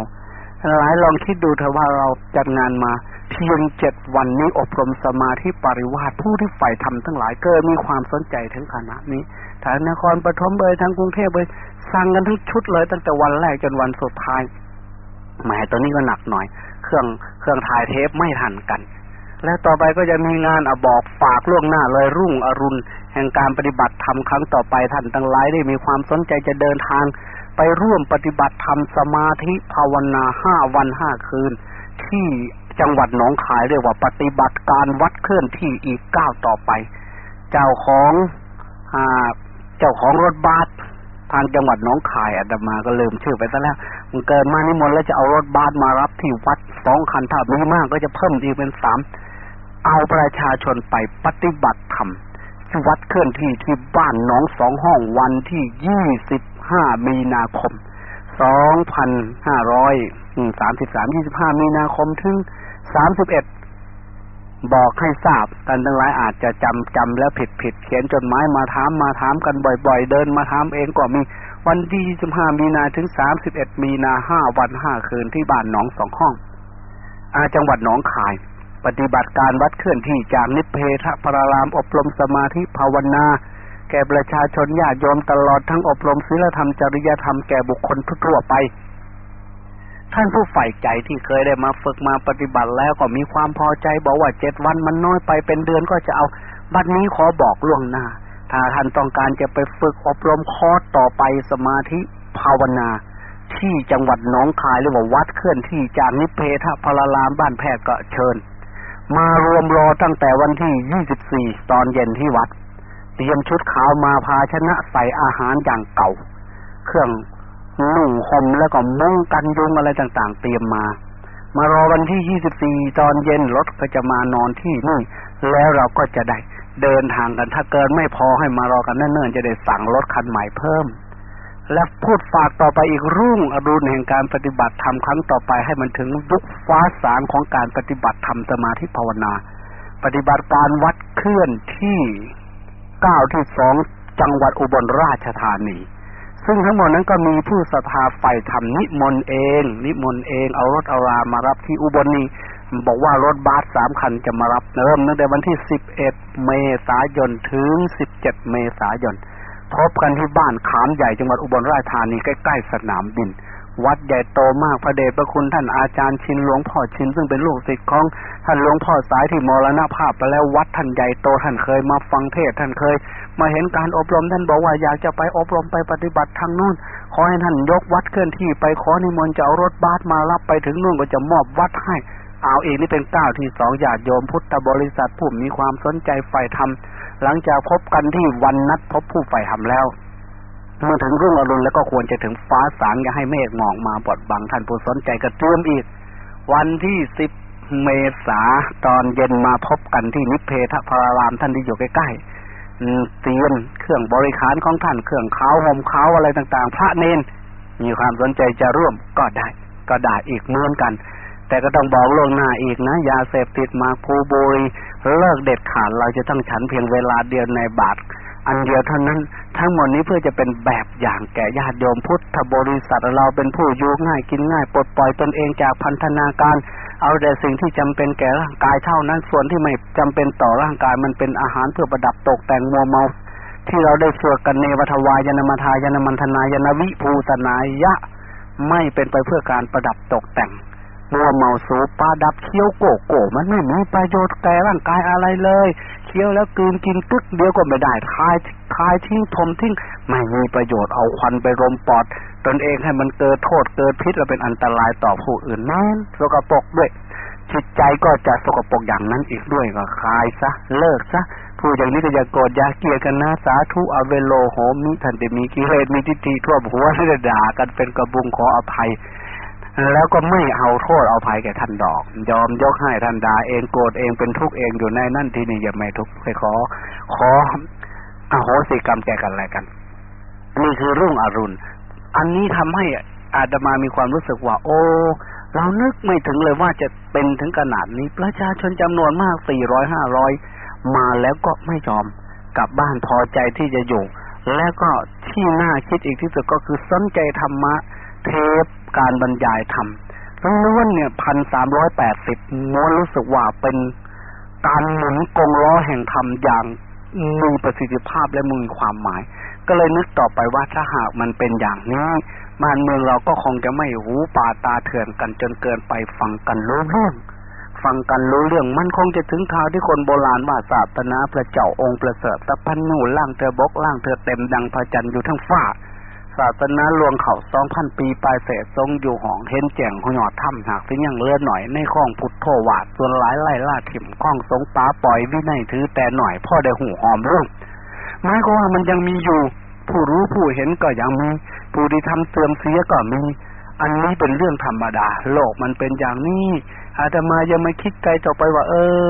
หลายลองคิดดูเถอะว่าเราจัดงานมาเพียงเจ็ดวันนี้อบรมสมาธิปริวาสผู้ที่ใฝ่ธรรมทั้งหลายเกิดมีความสนใจถึงขนาดนี้ทางนครปฐมเลยทางกรุงเทพเลยสั่งกันทั้งชุดเลย ตั้งแต่วันแรกจนวันสุดท้ายแหมตัวนี้ก็หนักหน่อย เครื่องเครื่องถ่ายเทปไม่ทันกัน และต่อไปก็จะมีงานอบอกฝากล่วงหน้าเลยรุ่งอรุณ แห่งการปฏิบัติธรรมครั้งต่อไปท่านทั้งหลายได้มีความสนใจจะเดินทาง ไปร่วมปฏิบัติธรรมสมาธิภาวนาห้าวันห้าคืน ที่จังหวัดหนองคายเรียกว่าปฏิบัติการวัดเคลื่อนที่อีกเก้าต่อไป เจ้าของอ่าเจ้าของรถบัสทางจังหวัดหนองคายอาตมาก็ลืมชื่อไปซะแล้วมันเกิดมานิมนต์แล้วจะเอารถบัสมารับที่วัดสองคันถ้ามีมากก็จะเพิ่มอีกเป็นสามเอาประชาชนไปปฏิบัติธรรมที่วัดเคลื่อนที่ที่บ้านหนองสองห้องวันที่ยี่สิบ ห้ามีนาคมสองพันห้าร้อยสามสิบสามยี่สิบห้ามีนาคมถึงสามสิบเอ็ดบอกให้ทราบกันทั้งหลายอาจจะจำจำแล้วผิดผิดเขียนจดหมายมาถามมาถามกันบ่อยๆ เดินมาถามเองก็มีวันที่25มีนาถึง31มีนาห้าวันห้าคืนที่บ้านหนองสองห้อง อาจังหวัดหนองคาย ปฏิบัติการวัดเคลื่อนที่จากนิเพทพรารามอบรมสมาธิภาวนา แก่ประชาชนญาติโยมตลอดทั้งอบรมศีลธรรมจริยธรรมแก่บุคคลทั่วไป ท่านผู้ใฝ่ใจที่เคยได้มาฝึกมาปฏิบัติแล้วก็มีความพอใจ บอกว่าเจ็ดวันมันน้อยไปเป็นเดือนก็จะเอา บัดนี้ขอบอกล่วงหน้า ถ้าท่านต้องการจะไปฝึกอบรมคอร์สต่อไปสมาธิภาวนา ที่จังหวัดหนองคายหรือว่าวัดเคลื่อนที่จากนิเพทพลารามบ้านแพทย์ก็เชิญ มารวมรอตั้งแต่วันที่ยี่สิบสี่ตอนเย็นที่วัด เตรียมชุดขาวมาพาชนะใส่อาหารอย่างเก่า เครื่องนุ่งห่มแล้วก็มุ้งกันยุงอะไรต่างๆ เตรียมมา มารอวันที่ยี่สิบสี่ตอนเย็นรถก็จะมานอนที่นี่ แล้วเราก็จะได้เดินทางกันถ้าเกินไม่พอให้มารอกันเนิ่นๆจะได้สั่งรถคันใหม่เพิ่ม และพูดฝากต่อไปอีกรุ่งอรุณแห่งการปฏิบัติธรรมครั้งต่อไปให้มันถึงยุคฟ้าสางของการปฏิบัติธรรมสมาธิภาวนา ปฏิบัติการวัดเคลื่อนที่ เก้าที่สองจังหวัดอุบลราชธานี ซึ่งทั้งหมดนั้นก็มีผู้ศรัทธาใฝ่ธรรมนิมนต์เอง นิมนต์เองเอารถเอารามารับที่อุบลนี้บอกว่ารถบัสสามคันจะมารับเริ่มตั้งแต่วันที่สิบเอ็ดเมษายนถึงสิบเจ็ดเมษายนพบกันที่บ้านขามใหญ่จังหวัดอุบลราชธานีใกล้ๆสนามบิน วัดใหญ่โตมากพระเดชพระคุณท่านอาจารย์ชินหลวงพ่อชินซึ่งเป็นลูกศิษย์ของท่านหลวงพ่อสายที่มรณภาพไปแล้ววัดท่านใหญ่โตท่านเคยมาฟังเทศท่านเคย มาเห็นการอบรมท่านบอกว่าอยากจะไปอบรมไปปฏิบัติทางนู้นขอให้ท่านยกวัดเคลื่อนที่ไปขอในมนต์จะเอารถบัสมารับไปถึงนู่นก็จะมอบวัดให้เอาเองนี่เป็นก้าวที่สองญาติโยมพุทธบริษัทผู้มีความสนใจใฝ่ธรรมหลังจากพบกันที่วันนัดพบผู้ใฝ่ธรรมแล้ว เมื่อถึงรุ่งอรุณแล้วก็ควรจะถึงฟ้าสางอย่าให้เมฆหมอกมาบดบังท่านผู้สนใจก็เตรียมอีก วันที่สิบเมษาตอนเย็นมาพบกันที่นิเพทพรารามท่านที่อยู่ใกล้ๆเตรียมเครื่องบริขารของท่านเครื่องเขาห่มเขาอะไรต่างๆ พระเนนมีความสนใจจะร่วมก็ได้ ก็ได้อีกเหมือนกัน แต่ก็ต้องบอกลงหน้าอีกนะ ยาเสพติดมาภูบุรีเลิกเด็ดขาดเราจะต้องฉันเพียงเวลาเดียวในบาท อันเดียวเท่านั้น ทั้งหมดนี้เพื่อจะเป็นแบบอย่างแก่ญาติโยมพุทธบริษัทเราเป็นผู้อยู่ง่ายกินง่ายปลดปล่อยตนเองจากพันธนาการ เอาแต่สิ่งที่จำเป็นแก่ร่างกายเท่านั้นส่วนที่ไม่จำเป็นต่อร่างกายมันเป็นอาหารเพื่อประดับตกแต่งมัวเมา ที่เราได้สวดกันเนวัทวายนมทายนมันธนายนวิภูตนายะ ไม่เป็นไปเพื่อการประดับตกแต่งมัวเมาสูปาดับเคี้ยวโกโก้มันไม่มีประโยชน์แก่ร่างกายอะไรเลย เคี้ยวแล้วกลืนกินกึกเดียวก็ไม่ได้ทายทายทิ้งทมทิ้งไม่มีประโยชน์เอาควันไปรมปอด ตนเองให้มันเกิดโทษเกิดพิษและเป็นอันตรายต่อผู้อื่นนั่นสกปรกด้วยจิตใจก็จะสกปรกอย่างนั้นอีกด้วยก็คลายซะเลิกซะผู้อย่างนี้ก็อย่าโกรธอย่าเกลียดกันนะสาธุอเวโลโหมิทันเดมีกิเลสมีทิฏฐิทั่วหัวให้ด่ากันเป็นกระบุงขออภัย แล้วก็ไม่เอาโทษเอาภัยแก่ท่านดอก ยอมยกให้ท่านดาเองโกรธเองเป็นทุกข์เองอยู่ในนั่นที่นี่อย่าไม่ทุกข์ไปขอ ขออโหสิกรรมแก่กันอะไรกัน นี่คือรุ่งอรุณ อันนี้ทำให้อาตมามีความรู้สึกว่า โอ้ เรานึกไม่ถึงเลยว่าจะเป็นถึงขนาดนี้ ประชาชนจำนวนมากสี่ร้อยห้าร้อยมาแล้วก็ไม่ยอมกลับบ้านพอใจที่จะอยู่ แล้วก็ที่น่าคิดอีกที่สุดก็คือสนใจธรรมะ เทปการบรรยายธรรมล้วนเนี่ยพันสามร้อยแปดสิบม้วนรู้สึกว่าเป็นการหมุนกงล้อแห่งธรรมอย่างมีประสิทธิภาพและมีความหมาย ก็เลยนึกต่อไปว่าถ้าหากมันเป็นอย่างนี้บ้านเมืองเราก็คงจะไม่หูป่าตาเถื่อนกันจนเกินไปฟังกันรู้เรื่องฟังกันรู้เรื่องมันคงจะถึงคราวที่คนโบราณว่าศาสนาพระเจ้าองค์ประเสริฐตะพันนูล่างเธอบกล่างเธอเต็มดังพระจันทร์อยู่ทั้งฟ้า ศาสนาลวงเขาสองพันปีปลายเศษทรงอยู่ห้องเห็นแจ่งหยอดถ้ำหากที่ยังเลือหน่อยในข้องพุทโธวาดส่วนหลายไล่ล่าถิ่มข้องสงป้าปล่อยวินัยถือแต่หน่อยพ่อได้หูหอมรื่งหมายความว่ามันยังมีอยู่ ผู้รู้ผู้เห็นก็ยังมี ผู้ที่ทำเสื่อมเสียก็มี อันนี้เป็นเรื่องธรรมดา โลกมันเป็นอย่างนี้อาตมายังไม่คิดไกลต่อไปว่า เออ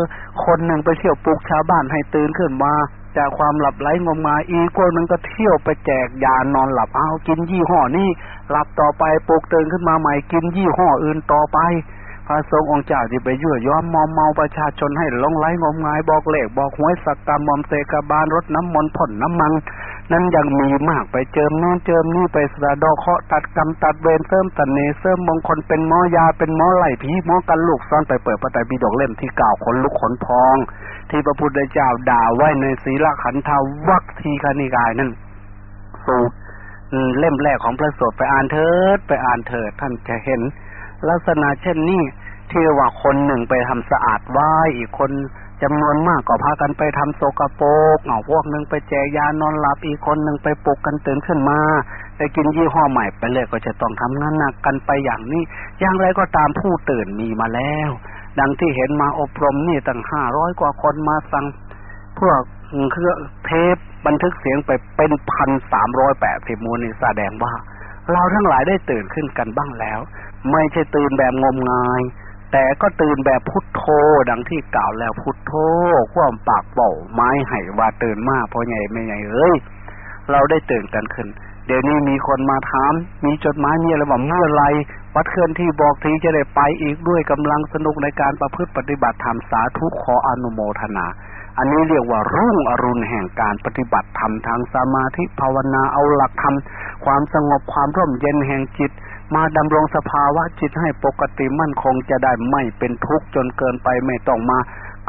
คนหนึ่งไปเที่ยวปลุกชาวบ้านให้ตื่นขึ้นมา จากความหลับไหลงมงายอีกคนนึ่งก็เที่ยวไปแจกยานอนหลับเอากินยี่ห้อนี้หลับต่อไปปลุกตื่นขึ้นมาใหม่กินยี่ห้ออื่นต่อไป พระสงองค์เจ้าที่ไปยั่วย้อมมอมเมาประชาชนให้ลงไหลงมงายบอกเลขบอกหวยสักกรรมมอมเตกบาลรถน้ำมนต์พ่นน้ำมัน นั้นยังมีมากไปเจิมโน่นเจิมนี่ไปสะดอกเคาะตัดกรรมตัดเวรเสริมตันเนเสริมมงคลเป็นหมอยาเป็นหมอไหลผีหมอกันลูกซ่อนไปเปิดพระไตรปิฎกเล่มที่เก่าขนลุกขนพอง ที่พระพุทธเจ้าด่าไว้ในศีลขันธาวัคทีคณิกายนั่นสูตรเล่มแรกของพระสดไปอ่านเถิดไปอ่านเถิดท่านจะเห็น ลักษณะเช่นนี้ที่ว่าคนหนึ่งไปทำสะอาดไหว้อีกคน จำนวนมากก็พากันไปทำโซกโปกเอาพวกหนึ่งไปแจกยานอนหลับอีกคนหนึ่งไปปลุกกันตื่นขึ้นมาไปกินยี่ห้อใหม่ไปเลยก็จะต้องทำงานหนักกันไปอย่างนี้ อย่างไรก็ตามผู้ตื่นมีมาแล้ว ดังที่เห็นมาอบรมนี่ตั้งห้าร้อยกว่าคนมาสั่งพวกเครื่องเทปบันทึกเสียงไปเป็นพันสามร้อยแปดสิบมูลนี่แสดงว่า เราทั้งหลายได้ตื่นขึ้นกันบ้างแล้ว ไม่ใช่ตื่นแบบงมงาย แต่ก็ตื่นแบบพุทโธดังที่กล่าวแล้วพุทโธความปากเบาไม้ไห้ว่าตื่นมากพอใหญ่ไม่ใหญ่เอ้ยเราได้ตื่นกันขึ้น เดี๋ยวนี้มีคนมาถาม มีจดหมายมีอะไรว่าเมื่อไรวัดเคลื่อนที่บอกทีจะได้ไปอีกด้วยกำลังสนุกในการประพฤติปฏิบัติธรรมสาธุขออนุโมทนาอันนี้เรียกว่ารุ่งอรุณแห่งการปฏิบัติธรรมทางสมาธิภาวนาเอาหลักธรรมความสงบความร่มเย็นแห่งจิต มาดำรงสภาวะจิตให้ปกติมั่นคงจะได้ไม่เป็นทุกข์จนเกินไปไม่ต้องมา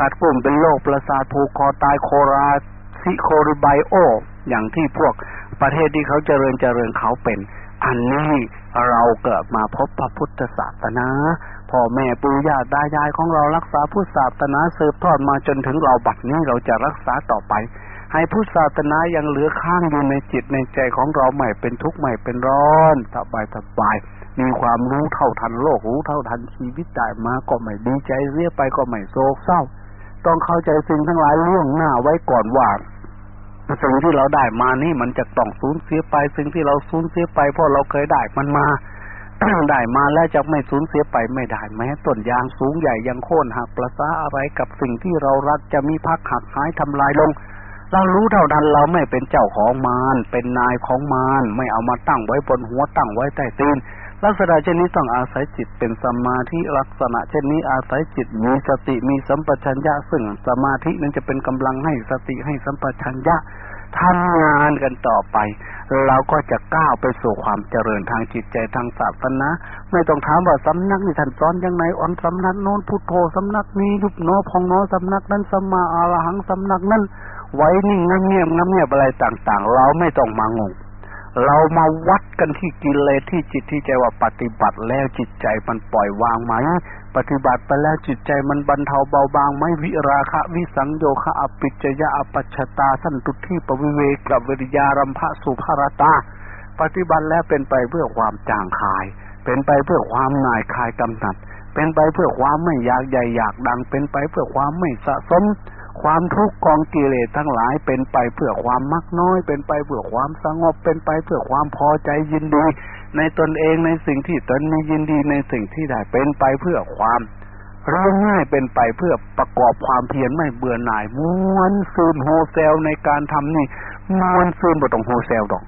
กัดกลุ่มเป็นโรคประสาทผูกคอตายโคราซิโคริไบโอ อย่างที่พวกประเทศที่เขาเจริญเจริญเขาเป็น อันนี้เราเกิดมาพบพระพุทธศาสนาพ่อแม่ปู่ย่าตายายของเรารักษาพุทธศาสนาสืบทอดมาจนถึงเราบัดนี้เราจะรักษาต่อไป ให้พุทธศาสนายังเหลือข้างอยู่ในจิตในใจของเราไม่เป็นทุกข์ไม่เป็นร้อนสบายสบาย มีความรู้เท่าทันโลกรู้เท่าทันชีวิตได้มาก็ไม่ดีใจเรียไปก็ไม่โศกเศร้า ต้องเข้าใจสิ่งทั้งหลายล่วงหน้าไว้ก่อนว่าสิ่งที่เราได้มานี่มันจะต้องสูญเสียไป สิ่งที่เราสูญเสียไปเพราะเราเคยได้มันมาได้มาแล้วจะไม่สูญเสียไปไม่ได้แม้ต้นยางสูงใหญ่ยังโค่นหักประสาอะไรกับสิ่งที่เรารักจะมีพักหักหายทำลายลง เรารู้เท่าทันเราไม่เป็นเจ้าของมารเป็นนายของมารไม่เอามาตั้งไว้บนหัวตั้งไว้ใต้ตีนลักษณะเช่นนี้ต้องอาศัยจิตเป็นสมาธิลักษณะเช่นนี้อาศัยจิตมีสติมีสัมปชัญญะซึ่งสมาธินั้นจะเป็นกำลังให้สติให้สัมปชัญญะทำงานกันต่อไป เราก็จะก้าวไปสู่ความเจริญทางจิตใจทางศาสนาไม่ต้องถามว่าสำนักนี้ท่านสอนยังไงอ่อนสำนักโน้นพุทโธสำนักนี้ยุบโนพองโนสำนักนั้นสมาอารหังสำนักนั้น ไว้นิ่งเงียบเงียบอะไรต่าง ๆ เราไม่ต้องมางง เรามาวัดกันที่กิเลสที่จิตที่ใจว่าปฏิบัติแล้วจิตใจมันปล่อยวางไหม ปฏิบัติไปแล้วจิตใจมันบรรเทาเบาบางไหมวิราคะ วิสังโยคะอปิจยะอปัชตาสันตุที่ปวิเวกับวิริยารัมภะสุภารตา ปฏิบัติแล้วเป็นไปเพื่อความจางคาย เป็นไปเพื่อความน่ายคลายกำหนัด เป็นไปเพื่อความไม่อยากใหญ่อยากดัง เป็นไปเพื่อความไม่สะสม ความทุกข์กองกิเลสทั้งหลายเป็นไปเพื่อความมักน้อย เป็นไปเพื่อความสงบ เป็นไปเพื่อความพอใจยินดี ในตนเองในสิ่งที่ตนมียินดีในสิ่งที่ได้เป็นไปเพื่อความเรื่องง่ายเป็นไปเพื่อประกอบความเพียรไม่เบื่อหน่ายม้วนซูนโฮเซลในการทำนี่ม้วนซูนบ่ต้องโฮเซลดอก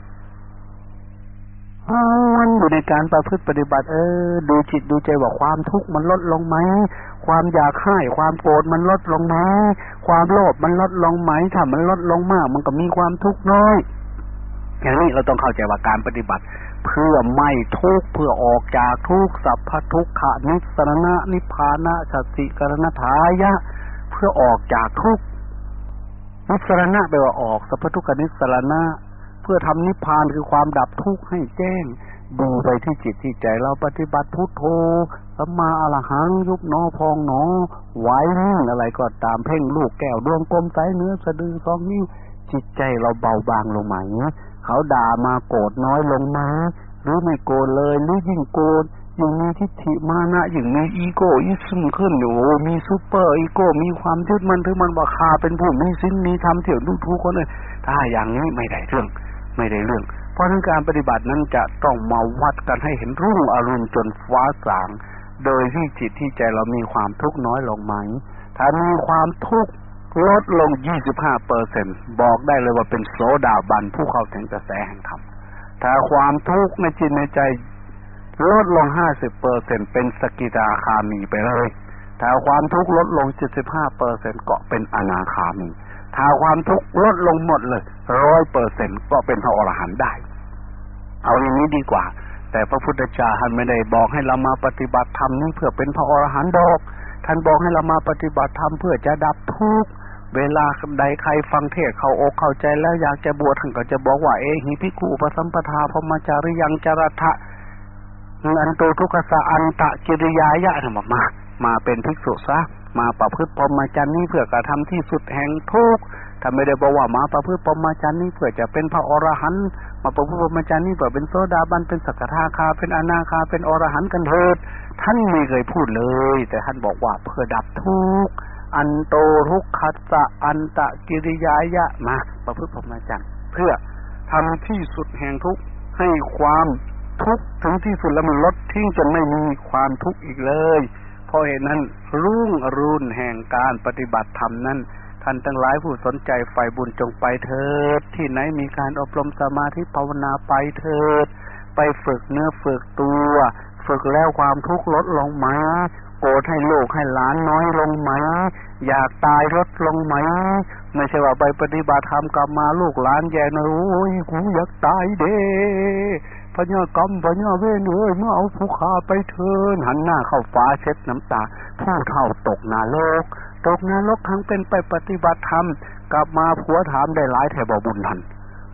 มันอยู่ในการประพฤติปฏิบัติ เออ ดูจิตดูใจว่าความทุกข์มันลดลงไหม ความอยากให้ความโกรธมันลดลงไหมความโลภมันลดลงไหมถ้ามันลดลงมาก มันก็มีความทุกข์น้อยอย่างนี้เราต้องเข้าใจว่าการปฏิบัติ เพื่อไม่ทุกข์เพื่อออกจากทุกข์สัพพทุกขานิสรณะนิพพานะสติกรณทายะ เพื่อออกจากทุกข์นิสรณะแปลว่าออกสัพพทุกขานิสรณะ เพื่อทำนิพพานคือความดับทุกข์ให้แจ้ง ดูไปที่จิตที่ใจเราปฏิบัติพุทโธสัมมาอรหังยุบหนอพองหนอไหวอะไรก็ตามเพ่งลูกแก้วดวงกลมใสเหนือสะดือสองนิ้วจิตใจเราเบาบางลงไหมเขาด่ามาโกรธน้อยลงไหมหรือไม่โกรธเลยหรือยิ่งโกรธยิ่งมีทิฏฐิมานะยิ่งมี egoism ขึ้นโอ้มี superego มีความยึดมั่นถือมั่นว่าข้าเป็นผู้มีศีลมีธรรมเที่ยวดูถูกคนเลยถ้าอย่างนี้ไม่ได้เรื่อง ไม่ได้เรื่อง เพราะนั้นการปฏิบัตินั้นจะต้องมาวัดกันให้เห็นรุ่งอรุณจนฟ้าสาง โดยที่จิตที่ใจเรามีความทุกข์น้อยลงไหม ถ้ามีความทุกข์ลดลง 25เปอร์เซ็นบอกได้เลยว่าเป็นโสดาบันผู้เข้าถึงกระแสแห่งธรรม ถ้าความทุกข์ในจิตในใจลดลง 50เปอร์เซ็นเป็นสกิตาคามีไปเลย ถ้าความทุกข์ลดลง 75เปอร์เซ็นก็เป็นอนาคามี ถ้าความทุกข์ลดลงหมดเลยร้อยเปอร์เซ็นก็เป็นพระอรหันต์ได้ เอาอย่างนี้ดีกว่า แต่พระพุทธเจ้าท่านไม่ได้บอกให้เรามาปฏิบัติธรรมนี้เพื่อเป็นพระอรหันต์ดอก ท่านบอกให้เรามาปฏิบัติธรรมเพื่อจะดับทุกข์เวลาใดใครฟังเทศเขาอกเข้าใจแล้วอยากจะบวชท่านก็จะบอกว่าเอหิพิกุปสัมปทาพมจาริยังจรัทะอันโตทุกขะอันตะกิริยายะธรรมมามาเป็นภิกษุซะ มาประพฤติพรหมจรรย์นี้เพื่อกระทำที่สุดแห่งทุกข์ถ้าไม่ได้บอกว่ามาประพฤติพรหมจรรย์นี้เพื่อจะเป็นพระอรหันต์มาประพฤติพรหมจรรย์นี้เพื่อเป็นโซดาบันเป็นสักทาคาเป็นอนาคาเป็นอรหันต์กันเถิด ท่านไม่เคยพูดเลย แต่ท่านบอกว่าเพื่อดับทุกข์อันโตทุกขัสสะอันตะกิริยายะมาประพฤติพรหมจรรย์เพื่อทำที่สุดแห่งทุกข์ให้ความทุกข์ถึงที่สุดแล้วมันลดทิ้งจนไม่มีความทุกข์อีกเลย พราะเหตุนั้นรุ่งรุณแห่งการปฏิบัติธรรมนั้นท่านทั้งหลายผู้สนใจใฝ่บุญจงไปเถิด ที่ไหนมีการอบรมสมาธิภาวนาไปเถิด ไปฝึกเนื้อฝึกตัว ฝึกแล้วความทุกข์ลดลงมาโกรธให้ลูกให้หลานน้อยลงไหม อยากตายลดลงไหม ไม่ใช่ว่าไปปฏิบัติธรรมกลับมาลูกหลานแย่นะโอ้ยกูอยากตายเด้ พญากรรมพญาเวรเอ้ยเมื่อเอาผู้ขาไปเทินหันหน้าเข้าฟ้าเช็ดน้ำตา ผู้เท่าตกนรกตกนรกทั้งเป็นไปปฏิบัติธรรม กลับมาผัวถามได้หลายแถบบุญทัน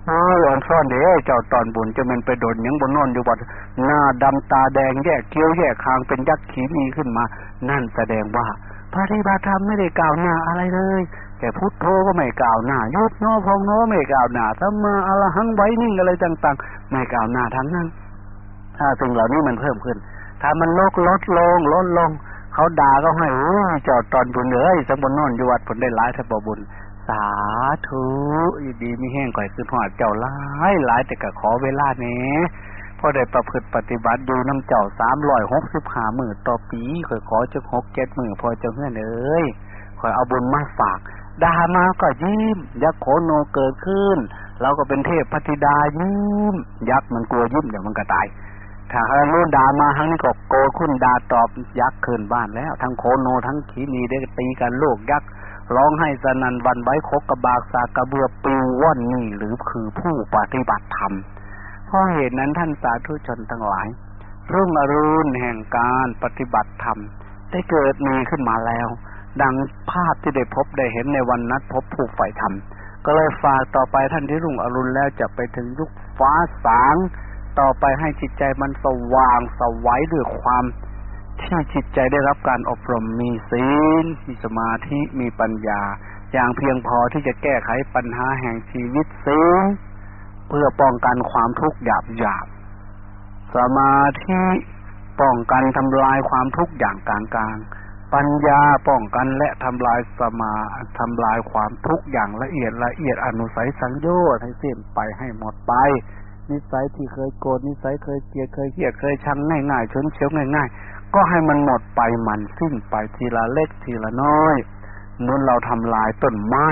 โอ้ยอ่อนซ่อนเด้เจ้าตอนบุญจะมันไปโดนยังบนนอนอยู่บัดหน้าดำตาแดงแยกเกี้ยวแยกคางเป็นยักษ์ขีมีขึ้นมา นั่นแสดงว่าปฏิบัติธรรมไม่ได้กล่าวหน้าอะไรเลย แต่พุทโธก็ไม่กล่าวหน้ายุบโนพองโนไม่กล่าวหน้าสัมมาอรหังไว้นิ่งอะไรต่าง ๆ ไม่กล่าวหน้าทั้งนั้น ถ้าสิ่งเหล่านี้มันเพิ่มขึ้น ถ้ามันลดลดลงลดลง เขาด่าก็ให้โอ้จอดตอนบุญเลยสมบูรณ์นอนอยู่วัดผลได้หลายทบบุญ สาธุดีมีแห้งก่อยคือหอดเจ้าหลายหลายแต่ก็ขอเวลาเนี้พอได้ประพฤติปฏิบัติดูน้ำเจ้าสามร้อยหกสิบห้าหมื่นต่อปีคอยขอจะหกเจ็ดหมื่นพอจะเงื่อนเอ้ยคอยเอาบุญมาฝาก ด่ามาก็ยิ้ม ยักษ์โคโนเกิดขึ้น เราก็เป็นเทพพัธิดายิ้ม ยักษ์มันกลัวยิ้มเดี๋ยวมันก็ตาย ถ้าเฮาด่ามาทั้งนี้ก็โกคุณด่าตอบยักษ์คืนบ้านแล้ว ทั้งโคโนทั้งขีนีได้ตีกันโลกยักษ์ร้องให้สนันวันไว้คกกระบากสากระเบือปิวว่อนนี่หรือคือผู้ปฏิบัติธรรมเพราะเหตุนั้นท่านสาธุชนทั้งหลาย รุ่งอรุณแห่งการปฏิบัติธรรมได้เกิดมีขึ้นมาแล้ว ดังภาพที่ได้พบได้เห็นในวันนัดพบผู้ฝ่ายธรรม ก็เลยฝากต่อไปท่านที่รุ่งอรุณแล้วจะไปถึงยุคฟ้าสาง ต่อไปให้จิตใจมันสว่างสวัยด้วยความที่จิตใจได้รับการอบรมมีศีล มีสมาธิมีปัญญา อย่างเพียงพอที่จะแก้ไขปัญหาแห่งชีวิตศีลเพื่อป้องกันความทุกข์หยาบหยาบสมาธิป้องกันทำลายความทุกข์อย่างกลางกลาง ปัญญาป้องกันและทำลายสมาทำลายความทุกข์อย่างละเอียดละเอียดอนุสัยสังโยชน์ให้สิ้นไปให้หมดไป นิสัยที่เคยโกรธนิสัยเคยเกลียดเคยเกลียดเคยชังง่ายๆชนเฉียวง่าย ๆ ก็ให้มันหมดไปมันสิ้นไปทีละเล็กทีละน้อยเหมือนเราทำลายต้นไม้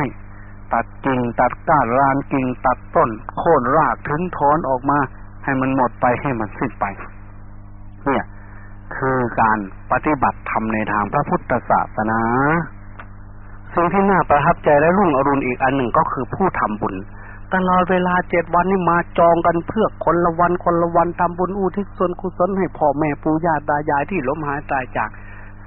ตัดกิ่งตัดก้านรานกิ่งตัดต้น โค่นรากถึงถอนออกมา ให้มันหมดไปให้มันสิ้นไป เนี่ย คือการปฏิบัติธรรมในทางพระพุทธศาสนาสิ่งที่น่าประทับใจและรุ่งอรุณอีกอันหนึ่งก็คือผู้ทำบุญตลอดเวลาเจ็ดวันนี้มาจองกันเพื่อคนละวันคนละวันทำบุญอุทิศส่วนกุศลให้พ่อแม่ปู่ย่าตายายที่ล้มหายตายจาก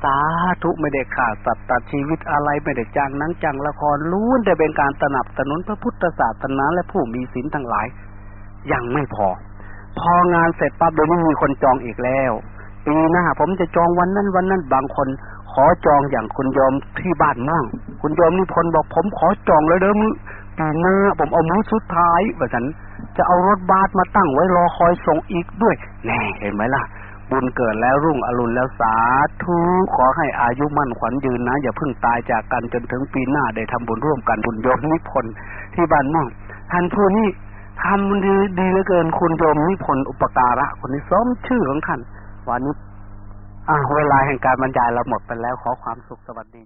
สาธุไม่ได้ขาดสัตว์ตัดชีวิตอะไรไม่ได้จ้างนังจ้างละครล้วนแต่เป็นการสนับสนุนพระพุทธศาสนาและผู้มีศีลทั้งหลาย ยังไม่พอ พองานเสร็จปั๊บเดี๋ยวนี้มีคนจองอีกแล้ว ปีหน้าผมจะจองวันนั้นวันนั้นบางคน ขอจองอย่างคุณโยมที่บ้านมั่งคุณโยมนิพนธ์บอกผมขอจองเลยเด้อมือปีหน้าผมเอามือสุดท้ายว่าฉันจะเอารถบัสมาตั้งไว้รอคอยส่งอีกด้วย แน่เห็นไหมล่ะ บุญเกิดแล้วรุ่งอรุณแล้วสาธุขอให้อายุมั่นขวัญยืนนะ อย่าเพิ่งตายจากกันจนถึงปีหน้าได้ทำบุญร่วมกันบุญยมนิพนธ์ที่บ้านมั่งท่านผู้นี้ทำดีดีเหลือเกินคุณโยมนิพนธ์อุปการะคนนี้สมชื่อของท่าน วันนี้เวลาแห่งการบรรยายเราหมดไปแล้วขอความสุขสวัสดี